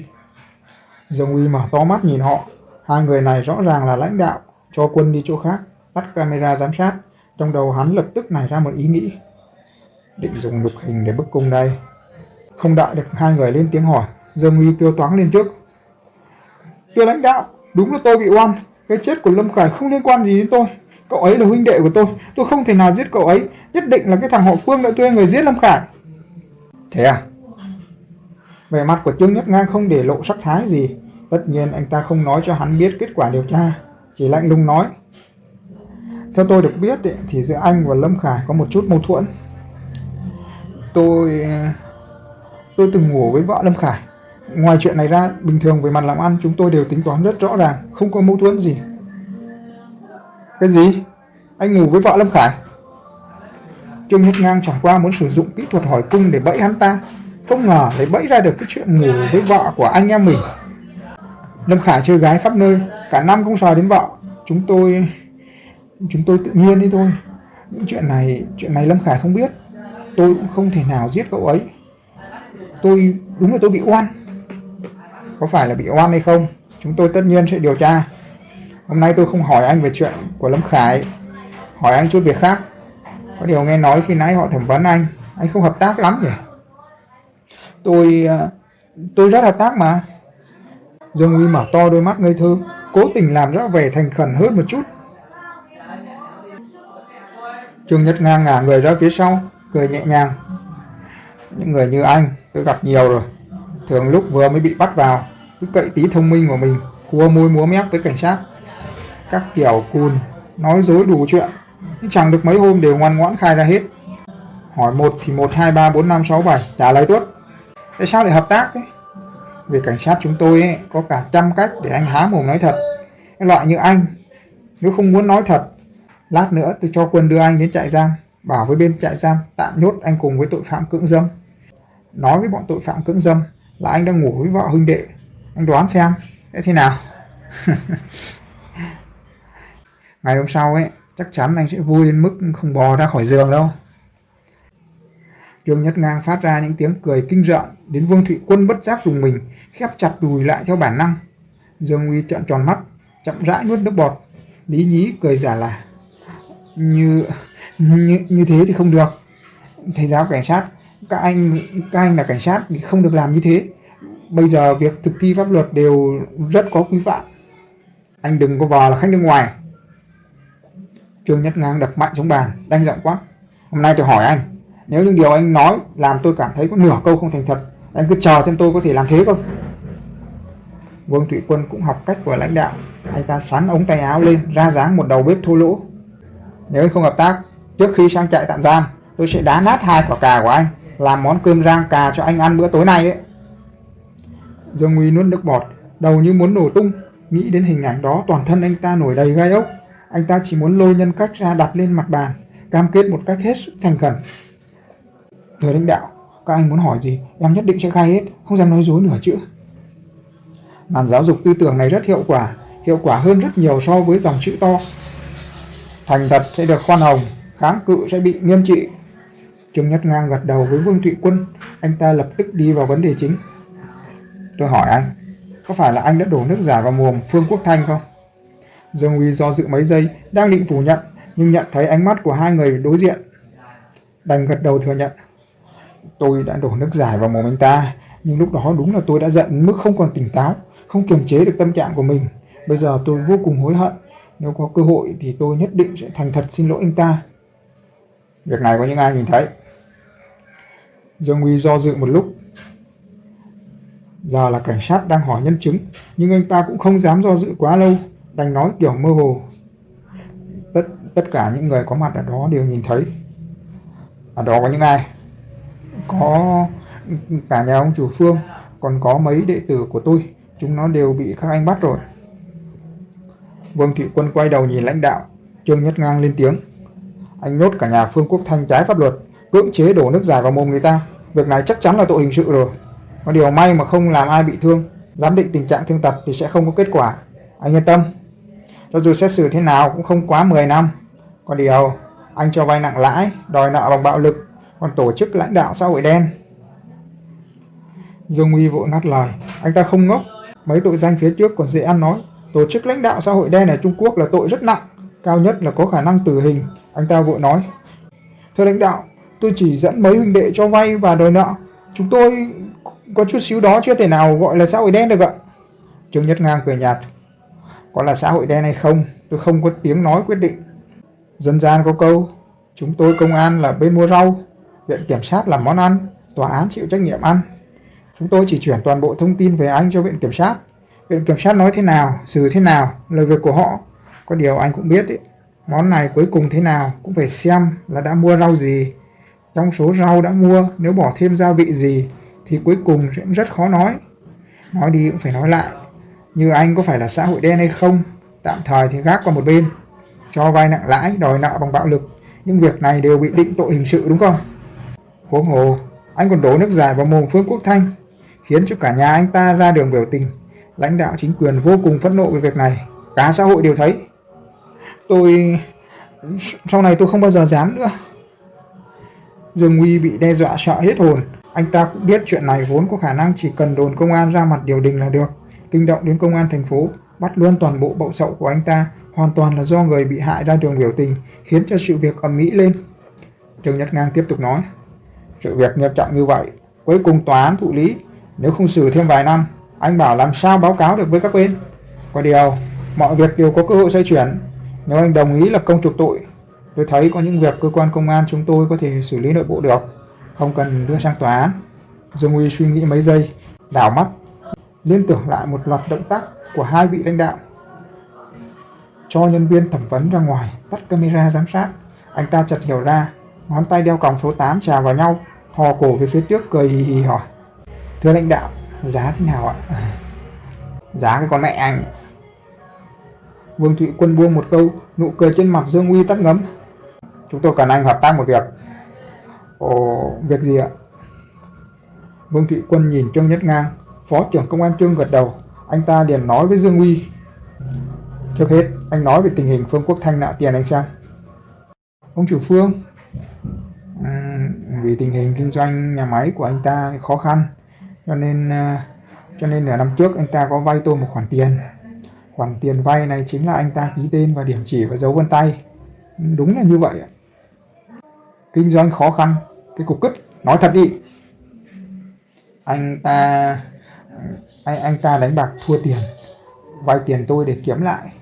Dương Uy mở to mắt nhìn họ, hai người này rõ ràng là lãnh đạo, cho quân đi chỗ khác, tắt camera giám sát. Trong đầu hắn lập tức nảy ra một ý nghĩ. Định dùng lục hình để bức cung đây. Không đợi được hai người lên tiếng hỏi, Dương Uy kêu toáng lên trước. Thưa lãnh đạo, Đúng là tôi bị oan, cái chết của Lâm Khải không liên quan gì đến tôi. Cậu ấy là huynh đệ của tôi, tôi không thể nào giết cậu ấy, nhất định là cái thằng họ Phương đã thuê người giết Lâm Khải. Thế à? Vẻ mặt của Trương Nhất Ngang không để lộ sắc thái gì, tất nhiên anh ta không nói cho hắn biết kết quả điều tra, chỉ lạnh lùng nói. Theo tôi được biết thì giữa anh và Lâm Khải có một chút mâu thuẫn. Tôi... tôi từng ngủ với vợ Lâm Khải. Ngoài chuyện này ra, bình thường về mặt làm ăn chúng tôi đều tính toán rất rõ ràng, không có mâu thuẫn gì. Cái gì? Anh ngủ với vợ Lâm Khải? Trương Nhất Ngang chẳng qua muốn sử dụng kỹ thuật hỏi cung để bẫy hắn ta. Không ngờ lại bẫy ra được cái chuyện ngủ với vợ của anh em mình. Lâm Khải chơi gái khắp nơi, cả năm không sờ đến vợ. Chúng tôi... Chúng tôi tự nhiên đi thôi. Những chuyện này, chuyện này Lâm Khải không biết. Tôi cũng không thể nào giết cậu ấy. Tôi, đúng là tôi bị oan. Có phải là bị oan hay không? Chúng tôi tất nhiên sẽ điều tra. Hôm nay tôi không hỏi anh về chuyện của Lâm Khải. Hỏi anh chút việc khác. Có điều nghe nói khi nãy họ thẩm vấn anh, anh không hợp tác lắm nhỉ? Tôi... Ờ, tôi rất hợp tác mà. Dương Uy mở to đôi mắt ngây thơ, cố tình làm rõ vẻ thành khẩn hơn một chút. Trương Nhất ngang ngả người ra phía sau, cười nhẹ nhàng. Những người như anh, tôi gặp nhiều rồi. Thường lúc vừa mới bị bắt vào, cứ cậy tí thông minh của mình, cua môi múa mép với cảnh sát. Các kiểu cùn, nói dối đủ chuyện, nhưng chẳng được mấy hôm đều ngoan ngoãn khai ra hết. Hỏi một thì một hai ba bốn năm sáu bảy trả lời tuốt. Tại sao lại hợp tác ấy? về cảnh sát chúng tôi ấy, có cả trăm cách để anh há mồm nói thật. Cái loại như anh, nếu không muốn nói thật, lát nữa tôi cho quân đưa anh đến trại giam, bảo với bên trại giam tạm nhốt anh cùng với tội phạm cưỡng dâm. Nói với bọn tội phạm cưỡng dâm là anh đang ngủ với vợ huynh đệ. Anh đoán xem, thế thế nào? Ngày hôm sau ấy, chắc chắn anh sẽ vui đến mức không bò ra khỏi giường đâu. Trương Nhất Ngang phát ra những tiếng cười kinh rợn, đến Vương Thụy Quân bất giác dùng mình, khép chặt đùi lại theo bản năng. Dương Uy trợn tròn mắt, chậm rãi nuốt nước bọt. Lý Nhí cười giả là như như như thế thì không được. Thầy giáo cảnh sát, các anh các anh là cảnh sát thì không được làm như thế. Bây giờ việc thực thi pháp luật đều rất có quy phạm. Anh đừng có vò là khách nước ngoài. Trương Nhất Ngang đập mạnh xuống bàn, đanh giọng quát. Hôm nay tôi hỏi anh, nếu những điều anh nói làm tôi cảm thấy có nửa câu không thành thật, anh cứ chờ xem tôi có thể làm thế không? Vương Thụy Quân cũng học cách của lãnh đạo. Anh ta sắn ống tay áo lên, ra dáng một đầu bếp thô lỗ. Nếu anh không hợp tác, trước khi sang trại tạm giam, tôi sẽ đá nát hai quả cà của anh, làm món cơm rang cà cho anh ăn bữa tối nay ấy. Dương Nguy nuốt nước bọt, đầu như muốn nổ tung, nghĩ đến hình ảnh đó toàn thân anh ta nổi đầy gai ốc. Anh ta chỉ muốn lôi nhân cách ra đặt lên mặt bàn, cam kết một cách hết sức thành khẩn. Thưa lãnh đạo, các anh muốn hỏi gì, em nhất định sẽ khai hết, không dám nói dối nửa chữ. Màn giáo dục tư tưởng này rất hiệu quả, hiệu quả hơn rất nhiều so với dòng chữ to. Thành thật sẽ được khoan hồng, kháng cự sẽ bị nghiêm trị. Trương Nhất Ngang gật đầu với Vương Thụy Quân, anh ta lập tức đi vào vấn đề chính. Tôi hỏi anh, có phải là anh đã đổ nước giả vào mồm Phương Quốc Thanh không? Dương Uy do dự mấy giây, đang định phủ nhận, nhưng nhận thấy ánh mắt của hai người đối diện. Đành gật đầu thừa nhận. Tôi đã đổ nước giải vào mồm anh ta, nhưng lúc đó đúng là tôi đã giận mức không còn tỉnh táo, không kiềm chế được tâm trạng của mình. Bây giờ tôi vô cùng hối hận, nếu có cơ hội thì tôi nhất định sẽ thành thật xin lỗi anh ta. Việc này có những ai nhìn thấy? Dương Uy do dự một lúc. Giờ là cảnh sát đang hỏi nhân chứng, nhưng anh ta cũng không dám do dự quá lâu, đành nói kiểu mơ hồ. Tất tất cả những người có mặt ở đó đều nhìn thấy. Ở đó có những ai? Có cả nhà ông chủ Phương, còn có mấy đệ tử của tôi, chúng nó đều bị các anh bắt rồi. Vương Thị Quân quay đầu nhìn lãnh đạo, Trương Nhất Ngang lên tiếng. Anh nhốt cả nhà Phương Quốc Thanh trái pháp luật, cưỡng chế đổ nước giải vào mồm người ta. Việc này chắc chắn là tội hình sự rồi. Có điều may mà không làm ai bị thương. Giám định tình trạng thương tật thì sẽ không có kết quả. Anh yên tâm. Cho dù xét xử thế nào cũng không quá 10 năm. Có điều, anh cho vay nặng lãi, đòi nợ bằng bạo lực, còn tổ chức lãnh đạo xã hội đen. Dương Uy vội ngắt lời, anh ta không ngốc. Mấy tội danh phía trước còn dễ ăn nói. Tổ chức lãnh đạo xã hội đen ở Trung Quốc là tội rất nặng, cao nhất là có khả năng tử hình. Anh ta vội nói, thưa lãnh đạo, tôi chỉ dẫn mấy huynh đệ cho vay và đòi nợ. Chúng tôi có chút xíu đó chưa thể nào gọi là xã hội đen được ạ. Trương Nhất Ngang cười nhạt, có là xã hội đen hay không, tôi không có tiếng nói quyết định. Dân gian có câu, chúng tôi công an là bên mua rau, viện kiểm sát làm món ăn, tòa án chịu trách nhiệm ăn. Chúng tôi chỉ chuyển toàn bộ thông tin về anh cho viện kiểm sát. Viện kiểm sát nói thế nào, xử thế nào, lời việc của họ. Có điều anh cũng biết ý, món này cuối cùng thế nào cũng phải xem là đã mua rau gì. Trong số rau đã mua, nếu bỏ thêm gia vị gì, thì cuối cùng sẽ rất khó nói. Nói đi cũng phải nói lại. Như anh có phải là xã hội đen hay không? Tạm thời thì gác qua một bên. Cho vay nặng lãi, đòi nợ bằng bạo lực. Những việc này đều bị định tội hình sự đúng không? Huống hồ, anh còn đổ nước dài vào mồm Phương Quốc Thanh, khiến cho cả nhà anh ta ra đường biểu tình. Lãnh đạo chính quyền vô cùng phẫn nộ về việc này. Cả xã hội đều thấy. Tôi... Sau này tôi không bao giờ dám nữa. Dương huy bị đe dọa sợ hết hồn. Anh ta cũng biết chuyện này vốn có khả năng chỉ cần đồn công an ra mặt điều đình là được. Kinh động đến công an thành phố, bắt luôn toàn bộ bậu sậu của anh ta, hoàn toàn là do người bị hại ra đường biểu tình, khiến cho sự việc ầm mỹ lên. Trương Nhất Ngang tiếp tục nói, sự việc nghiêm trọng như vậy, cuối cùng tòa án thụ lý, nếu không xử thêm vài năm, anh bảo làm sao báo cáo được với các bên. Có điều, mọi việc đều có cơ hội xoay chuyển. Nếu anh đồng ý là công trục tội, tôi thấy có những việc cơ quan công an chúng tôi có thể xử lý nội bộ được, không cần đưa sang tòa án. Dương Uy suy nghĩ mấy giây, đảo mắt, liên tưởng lại một loạt động tác của hai vị lãnh đạo. Cho nhân viên thẩm vấn ra ngoài, tắt camera giám sát. Anh ta chợt hiểu ra, ngón tay đeo còng số 8 chào vào nhau, thò cổ về phía trước cười hì hì hỏi. Thưa lãnh đạo, giá thế nào ạ? Giá cái con mẹ anh. Vương Thụy Quân buông một câu, nụ cười trên mặt Dương Uy tắt ngấm. Chúng tôi cần anh hợp tác một việc. Ồ, việc gì ạ? Vương Thụy Quân nhìn Trương Nhất Ngang, Phó trưởng công an Trương gật đầu. Anh ta liền nói với Dương Uy. Trước hết, anh nói về tình hình Phương Quốc Thanh nợ tiền anh xem. Ông chủ Phương, vì tình hình kinh doanh nhà máy của anh ta khó khăn, cho nên ờ, cho nên nửa năm trước anh ta có vay tôi một khoản tiền. Khoản tiền vay này chính là anh ta ký tên và điểm chỉ và dấu vân tay. Đúng là như vậy ạ. Kinh doanh khó khăn, cái cục cứt, nói thật đi. Anh ta anh anh ta đánh bạc thua tiền, vay tiền tôi để kiếm lại.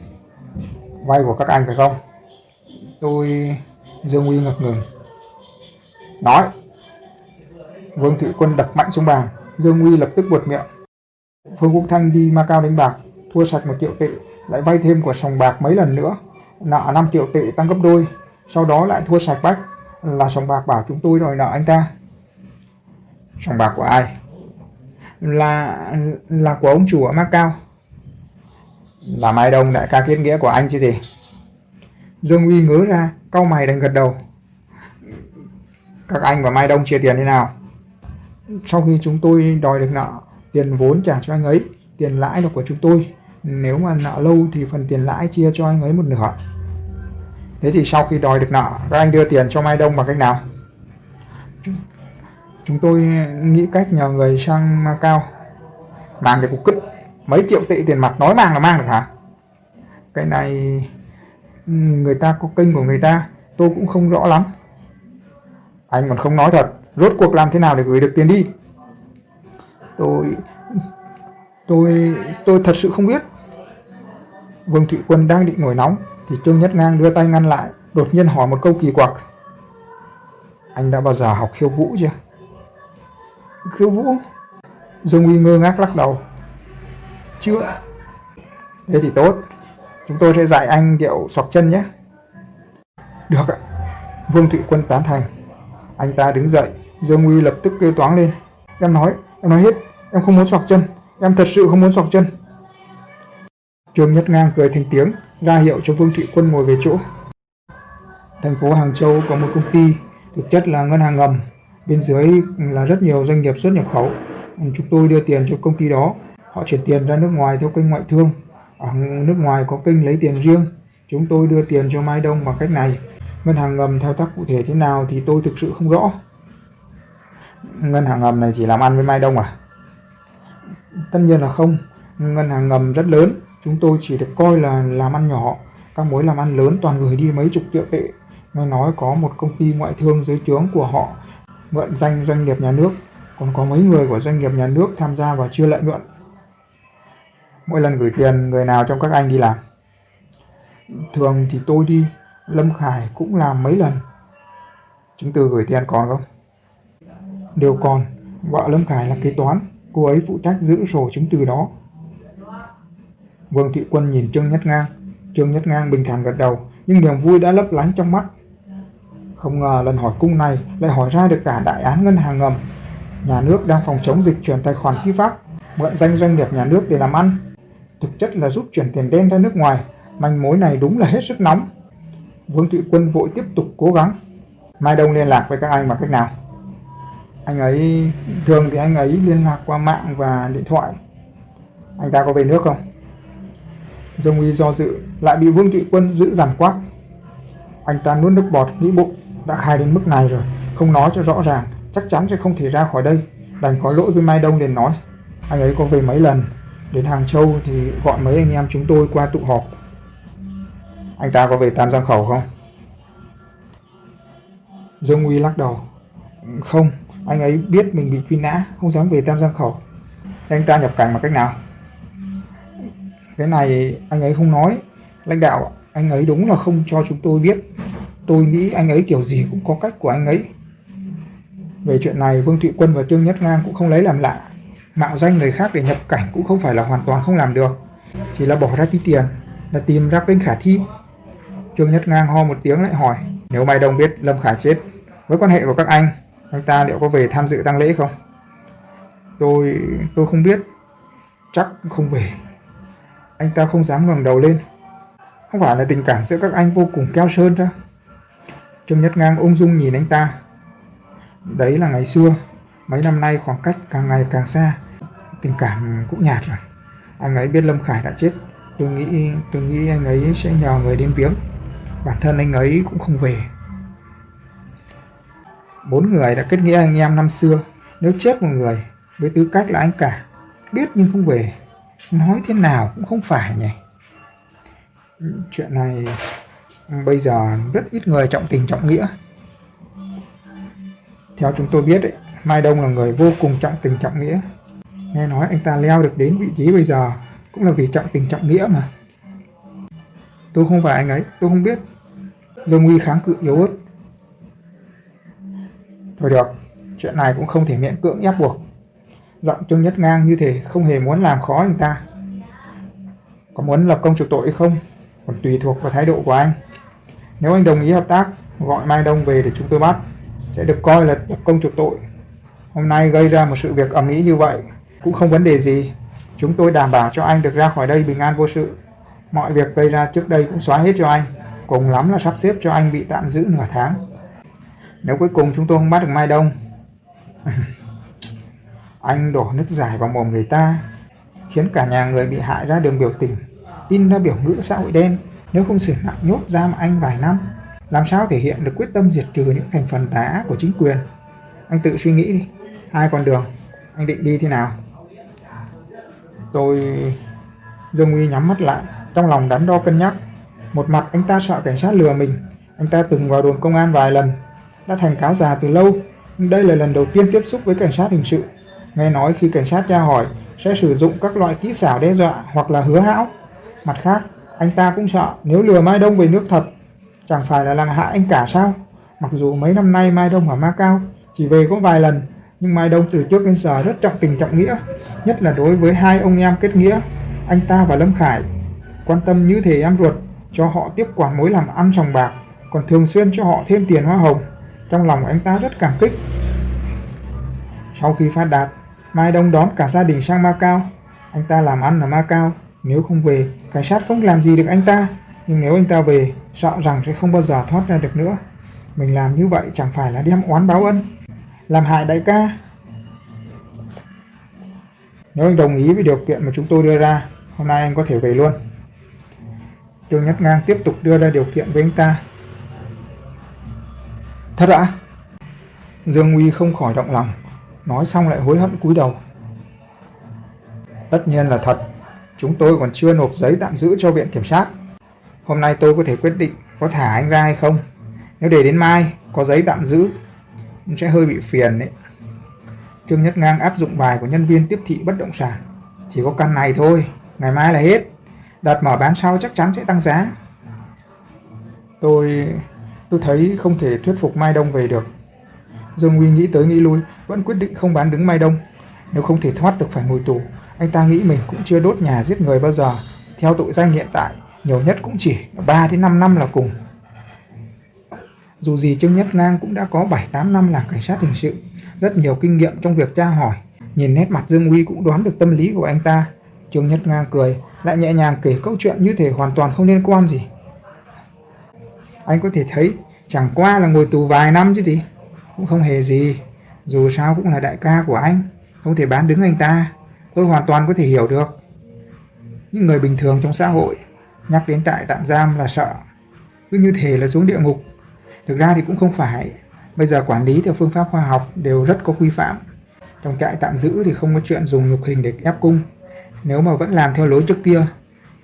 Vay của các anh phải không? Tôi Dương Uy ngập ngừng. Nói. Vương Thị Quân đập mạnh xuống bàn, Dương Uy lập tức buột miệng. Phương Quốc Thanh đi Macau đánh bạc, thua sạch một triệu tệ, lại vay thêm của sòng bạc mấy lần nữa, nợ 5 triệu tệ tăng gấp đôi, sau đó lại thua sạch bách, là sòng bạc bảo chúng tôi đòi nợ anh ta. Sòng bạc của ai? Là là của ông chủ ở Macau. Là Mai Đông đại ca kiến nghĩa của anh chứ gì? Dương Uy ngớ ra, cau mày đành gật đầu. Các anh và Mai Đông chia tiền thế nào? Sau khi chúng tôi đòi được nợ, tiền vốn trả cho anh ấy, tiền lãi là của chúng tôi. Nếu mà nợ lâu thì phần tiền lãi chia cho anh ấy một nửa. Thế thì sau khi đòi được nợ, các anh đưa tiền cho Mai Đông bằng cách nào? Chúng tôi nghĩ cách nhờ người sang Macau mang cái cục kích mấy triệu tệ tiền mặt nói mang là mang được hả? Cái này người ta có kênh của người ta, tôi cũng không rõ lắm. Anh còn không nói thật, rốt cuộc làm thế nào để gửi được tiền đi? Tôi tôi tôi thật sự không biết. Vương Thụy Quân đang định ngồi nóng thì Trương Nhất Ngang đưa tay ngăn lại, đột nhiên hỏi một câu kỳ quặc. Anh đã bao giờ học khiêu vũ chưa? Khiêu vũ? Dương Uy ngơ ngác lắc đầu. Chưa. Thế thì tốt. Chúng tôi sẽ dạy anh điệu sọc chân nhé. Được ạ. Vương Thụy Quân tán thành. Anh ta đứng dậy, Dương Uy lập tức kêu toáng lên. Em nói, em nói hết, em không muốn sọc chân, em thật sự không muốn sọc chân. Trương Nhất Ngang cười thành tiếng, ra hiệu cho Vương Thụy Quân ngồi về chỗ. Thành phố Hàng Châu có một công ty, thực chất là ngân hàng ngầm. Bên dưới là rất nhiều doanh nghiệp xuất nhập khẩu. Chúng tôi đưa tiền cho công ty đó, họ chuyển tiền ra nước ngoài theo kênh ngoại thương. Ở nước ngoài có kênh lấy tiền riêng, chúng tôi đưa tiền cho Mai Đông bằng cách này. Ngân hàng ngầm thao tác cụ thể thế nào thì tôi thực sự không rõ. Ngân hàng ngầm này chỉ làm ăn với Mai Đông à? Tất nhiên là không. Ngân hàng ngầm rất lớn, chúng tôi chỉ được coi là làm ăn nhỏ. Các mối làm ăn lớn toàn gửi đi mấy chục triệu tệ. Nghe nói có một công ty ngoại thương dưới trướng của họ mượn danh doanh nghiệp nhà nước, còn có mấy người của doanh nghiệp nhà nước tham gia và chưa lợi nhuận. Mỗi lần gửi tiền, người nào trong các anh đi làm? Thường thì tôi đi, Lâm Khải cũng làm mấy lần. Chứng từ gửi tiền còn không? Đều còn, vợ Lâm Khải là kế toán, cô ấy phụ trách giữ sổ chứng từ đó. Vương Thị Quân nhìn Trương Nhất Ngang, Trương Nhất Ngang bình thản gật đầu, nhưng niềm vui đã lấp lánh trong mắt. Không ngờ lần hỏi cung này lại hỏi ra được cả đại án ngân hàng ngầm. nhà nước đang phòng chống dịch chuyển tài khoản phi pháp, mượn danh doanh nghiệp nhà nước để làm ăn. Thực chất là giúp chuyển tiền đen ra nước ngoài. Manh mối này đúng là hết sức nóng. Vương Thụy Quân vội tiếp tục cố gắng. Mai Đông liên lạc với các anh bằng cách nào? Anh ấy, thường thì anh ấy liên lạc qua mạng và điện thoại. Anh ta có về nước không? Dương Uy do dự, lại bị Vương Thụy Quân giữ giàn quát. Anh ta nuốt nước bọt, nghĩ bụng, đã khai đến mức này rồi, không nói cho rõ ràng, chắc chắn sẽ không thể ra khỏi đây. Đành có lỗi với Mai Đông liền nói. Anh ấy có về mấy lần, đến Hàng Châu thì gọi mấy anh em chúng tôi qua tụ họp. Anh ta có về Tam Giang Khẩu không? Dương Uy lắc đầu. Không, anh ấy biết mình bị truy nã, không dám về Tam Giang Khẩu. Anh ta nhập cảnh bằng cách nào? Cái này anh ấy không nói. Lãnh đạo, anh ấy đúng là không cho chúng tôi biết. Tôi nghĩ anh ấy kiểu gì cũng có cách của anh ấy. Về chuyện này, Vương Thụy Quân và Trương Nhất Ngang cũng không lấy làm lạ. Mạo danh người khác để nhập cảnh cũng không phải là hoàn toàn không làm được. Chỉ là bỏ ra tí tiền, là tìm ra kênh khả thi. Trương Nhất Ngang ho một tiếng lại hỏi, nếu Mai Đông biết Lâm Khả chết, với quan hệ của các anh, anh ta liệu có về tham dự tang lễ không? Tôi... tôi không biết. Chắc không về. Anh ta không dám ngẩng đầu lên. Không phải là tình cảm giữa các anh vô cùng keo sơn ra. Trương Nhất Ngang ung dung nhìn anh ta. Đấy là ngày xưa. Mấy năm nay khoảng cách càng ngày càng xa. Tình cảm cũng nhạt rồi. Anh ấy biết Lâm Khải đã chết. Tôi nghĩ tôi nghĩ anh ấy sẽ nhờ người đến viếng. Bản thân anh ấy cũng không về. Bốn người đã kết nghĩa anh em năm xưa. Nếu chết một người với tư cách là anh cả, biết nhưng không về, nói thế nào cũng không phải nhỉ. Chuyện này ừ, bây giờ rất ít người trọng tình trọng nghĩa. Theo chúng tôi biết, ấy, Mai Đông là người vô cùng trọng tình trọng nghĩa. Nghe nói anh ta leo được đến vị trí bây giờ cũng là vì trọng tình trọng nghĩa mà. Tôi không phải anh ấy, tôi không biết. Dương Huy kháng cự yếu ớt. Thôi được, chuyện này cũng không thể miễn cưỡng ép buộc. Giọng Trương Nhất Ngang như thể không hề muốn làm khó anh ta. Có muốn lập công chuộc tội hay không? Còn tùy thuộc vào thái độ của anh. Nếu anh đồng ý hợp tác, gọi Mai Đông về để chúng tôi bắt, sẽ được coi là lập công chuộc tội. Hôm nay gây ra một sự việc ầm ĩ như vậy, cũng không vấn đề gì. Chúng tôi đảm bảo cho anh được ra khỏi đây bình an vô sự. Mọi việc gây ra trước đây cũng xóa hết cho anh. Cùng lắm là sắp xếp cho anh bị tạm giữ nửa tháng. Nếu cuối cùng chúng tôi không bắt được Mai Đông, anh đổ nước giải vào mồm người ta, khiến cả nhà người bị hại ra đường biểu tình, in ra biểu ngữ xã hội đen. Nếu không xử nặng nhốt giam anh vài năm, làm sao thể hiện được quyết tâm diệt trừ những thành phần tà ác của chính quyền? Anh tự suy nghĩ đi, hai con đường, anh định đi thế nào? Tôi... Dương Uy nhắm mắt lại, trong lòng đắn đo cân nhắc. Một mặt anh ta sợ cảnh sát lừa mình, anh ta từng vào đồn công an vài lần, đã thành cáo già từ lâu, đây là lần đầu tiên tiếp xúc với cảnh sát hình sự. Nghe nói khi cảnh sát tra hỏi sẽ sử dụng các loại kỹ xảo đe dọa hoặc là hứa hão. Mặt khác, anh ta cũng sợ nếu lừa Mai Đông về nước thật, chẳng phải là làm hại anh cả sao? Mặc dù mấy năm nay Mai Đông ở Macau chỉ về có vài lần, nhưng Mai Đông từ trước đến giờ rất trọng tình trọng nghĩa, nhất là đối với hai ông em kết nghĩa, anh ta và Lâm Khải. Quan tâm như thể em ruột, cho họ tiếp quản mối làm ăn sòng bạc, còn thường xuyên cho họ thêm tiền hoa hồng. Trong lòng anh ta rất cảm kích. Sau khi phát đạt, Mai Đông đón cả gia đình sang Macau. Anh ta làm ăn ở Macau, nếu không về, cảnh sát không làm gì được anh ta. Nhưng nếu anh ta về, sợ rằng sẽ không bao giờ thoát ra được nữa. Mình làm như vậy chẳng phải là đem oán báo ân, làm hại đại ca. Nếu anh đồng ý với điều kiện mà chúng tôi đưa ra, hôm nay anh có thể về luôn. Trương Nhất Ngang tiếp tục đưa ra điều kiện với anh ta. Thật ạ? Dương Uy không khỏi động lòng, nói xong lại hối hận cúi đầu. Tất nhiên là thật, chúng tôi còn chưa nộp giấy tạm giữ cho viện kiểm sát. Hôm nay tôi có thể quyết định có thả anh ra hay không. Nếu để đến mai có giấy tạm giữ, sẽ hơi bị phiền đấy. Trương Nhất Ngang áp dụng bài của nhân viên tiếp thị bất động sản. Chỉ có căn này thôi, ngày mai là hết. Đặt mở bán sau chắc chắn sẽ tăng giá. Tôi tôi thấy không thể thuyết phục Mai Đông về được. Dương Nguyên nghĩ tới nghĩ lui, vẫn quyết định không bán đứng Mai Đông. Nếu không thể thoát được phải ngồi tù, anh ta nghĩ mình cũng chưa đốt nhà giết người bao giờ. Theo tội danh hiện tại, nhiều nhất cũng chỉ 3 đến 5 năm là cùng. Dù gì Trương Nhất Ngang cũng đã có 7-8 năm làm cảnh sát hình sự, rất nhiều kinh nghiệm trong việc tra hỏi. Nhìn nét mặt Dương Uy cũng đoán được tâm lý của anh ta. Trương Nhất Ngang cười, lại nhẹ nhàng kể câu chuyện như thể hoàn toàn không liên quan gì. Anh có thể thấy, chẳng qua là ngồi tù vài năm chứ gì. Cũng không hề gì, dù sao cũng là đại ca của anh, không thể bán đứng anh ta. Tôi hoàn toàn có thể hiểu được. Những người bình thường trong xã hội, nhắc đến tại tạm giam là sợ. Cứ như thể là xuống địa ngục. Thực ra thì cũng không phải. Bây giờ quản lý theo phương pháp khoa học đều rất có quy phạm. Trong trại tạm giữ thì không có chuyện dùng nhục hình để ép cung. Nếu mà vẫn làm theo lối trước kia,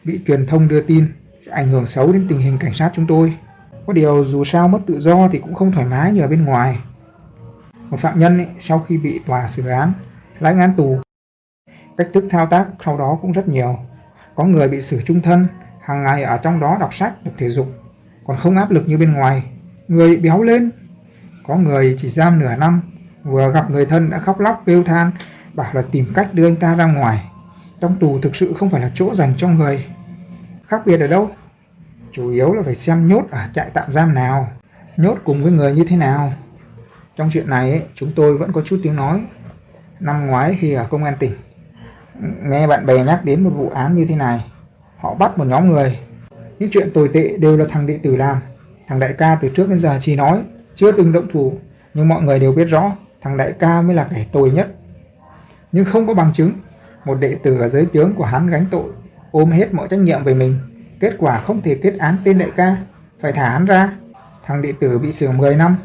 bị truyền thông đưa tin, sẽ ảnh hưởng xấu đến tình hình cảnh sát chúng tôi. Có điều dù sao mất tự do thì cũng không thoải mái như ở bên ngoài. Một phạm nhân ấy, sau khi bị tòa xử án, lãnh án tù, cách thức thao tác sau đó cũng rất nhiều. Có người bị xử trung thân, hàng ngày ở trong đó đọc sách, tập thể dục, còn không áp lực như bên ngoài. Người béo lên, có người chỉ giam nửa năm, vừa gặp người thân đã khóc lóc kêu than, bảo là tìm cách đưa anh ta ra ngoài. Trong tù thực sự không phải là chỗ dành cho người. Khác biệt ở đâu? Chủ yếu là phải xem nhốt ở trại tạm giam nào, nhốt cùng với người như thế nào. Trong chuyện này ấy, chúng tôi vẫn có chút tiếng nói. Năm ngoái khi ở công an tỉnh, nghe bạn bè nhắc đến một vụ án như thế này, họ bắt một nhóm người. Những chuyện tồi tệ đều là thằng đệ tử làm. Thằng đại ca từ trước đến giờ chỉ nói, chưa từng động thủ, nhưng mọi người đều biết rõ thằng đại ca mới là kẻ tồi nhất. Nhưng không có bằng chứng, một đệ tử ở dưới trướng của hắn gánh tội, ôm hết mọi trách nhiệm về mình. Kết quả không thể kết án tên đại ca, phải thả hắn ra. Thằng đệ tử bị xử 10 năm.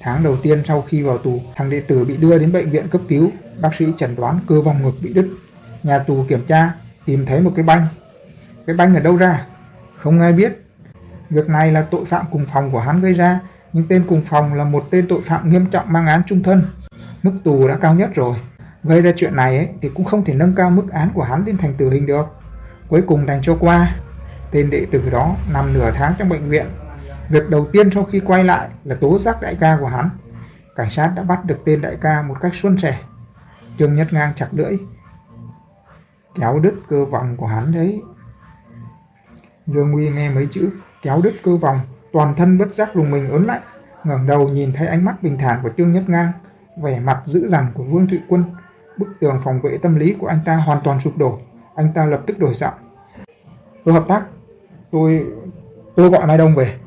Tháng đầu tiên sau khi vào tù, thằng đệ tử bị đưa đến bệnh viện cấp cứu. Bác sĩ chẩn đoán cơ vòng ngực bị đứt. Nhà tù kiểm tra, tìm thấy một cái banh. Cái banh ở đâu ra? Không ai biết. Việc này là tội phạm cùng phòng của hắn gây ra, nhưng tên cùng phòng là một tên tội phạm nghiêm trọng mang án trung thân. Mức tù đã cao nhất rồi. Gây ra chuyện này ấy, thì cũng không thể nâng cao mức án của hắn lên thành tử hình được. Cuối cùng đành cho qua. Tên đệ tử đó nằm nửa tháng trong bệnh viện. Việc đầu tiên sau khi quay lại là tố giác đại ca của hắn. Cảnh sát đã bắt được tên đại ca một cách suôn sẻ. Trương Nhất Ngang chặt lưỡi. Kéo đứt cơ vòng của hắn đấy. Dương Nguy nghe mấy chữ kéo đứt cơ vòng, toàn thân bất giác lùng mình ớn lạnh, ngẩng đầu nhìn thấy ánh mắt bình thản của Trương Nhất Ngang, vẻ mặt dữ dằn của Vương Thụy Quân, bức tường phòng vệ tâm lý của anh ta hoàn toàn sụp đổ, anh ta lập tức đổi giọng. Tôi hợp tác, tôi tôi gọi Mai Đông về.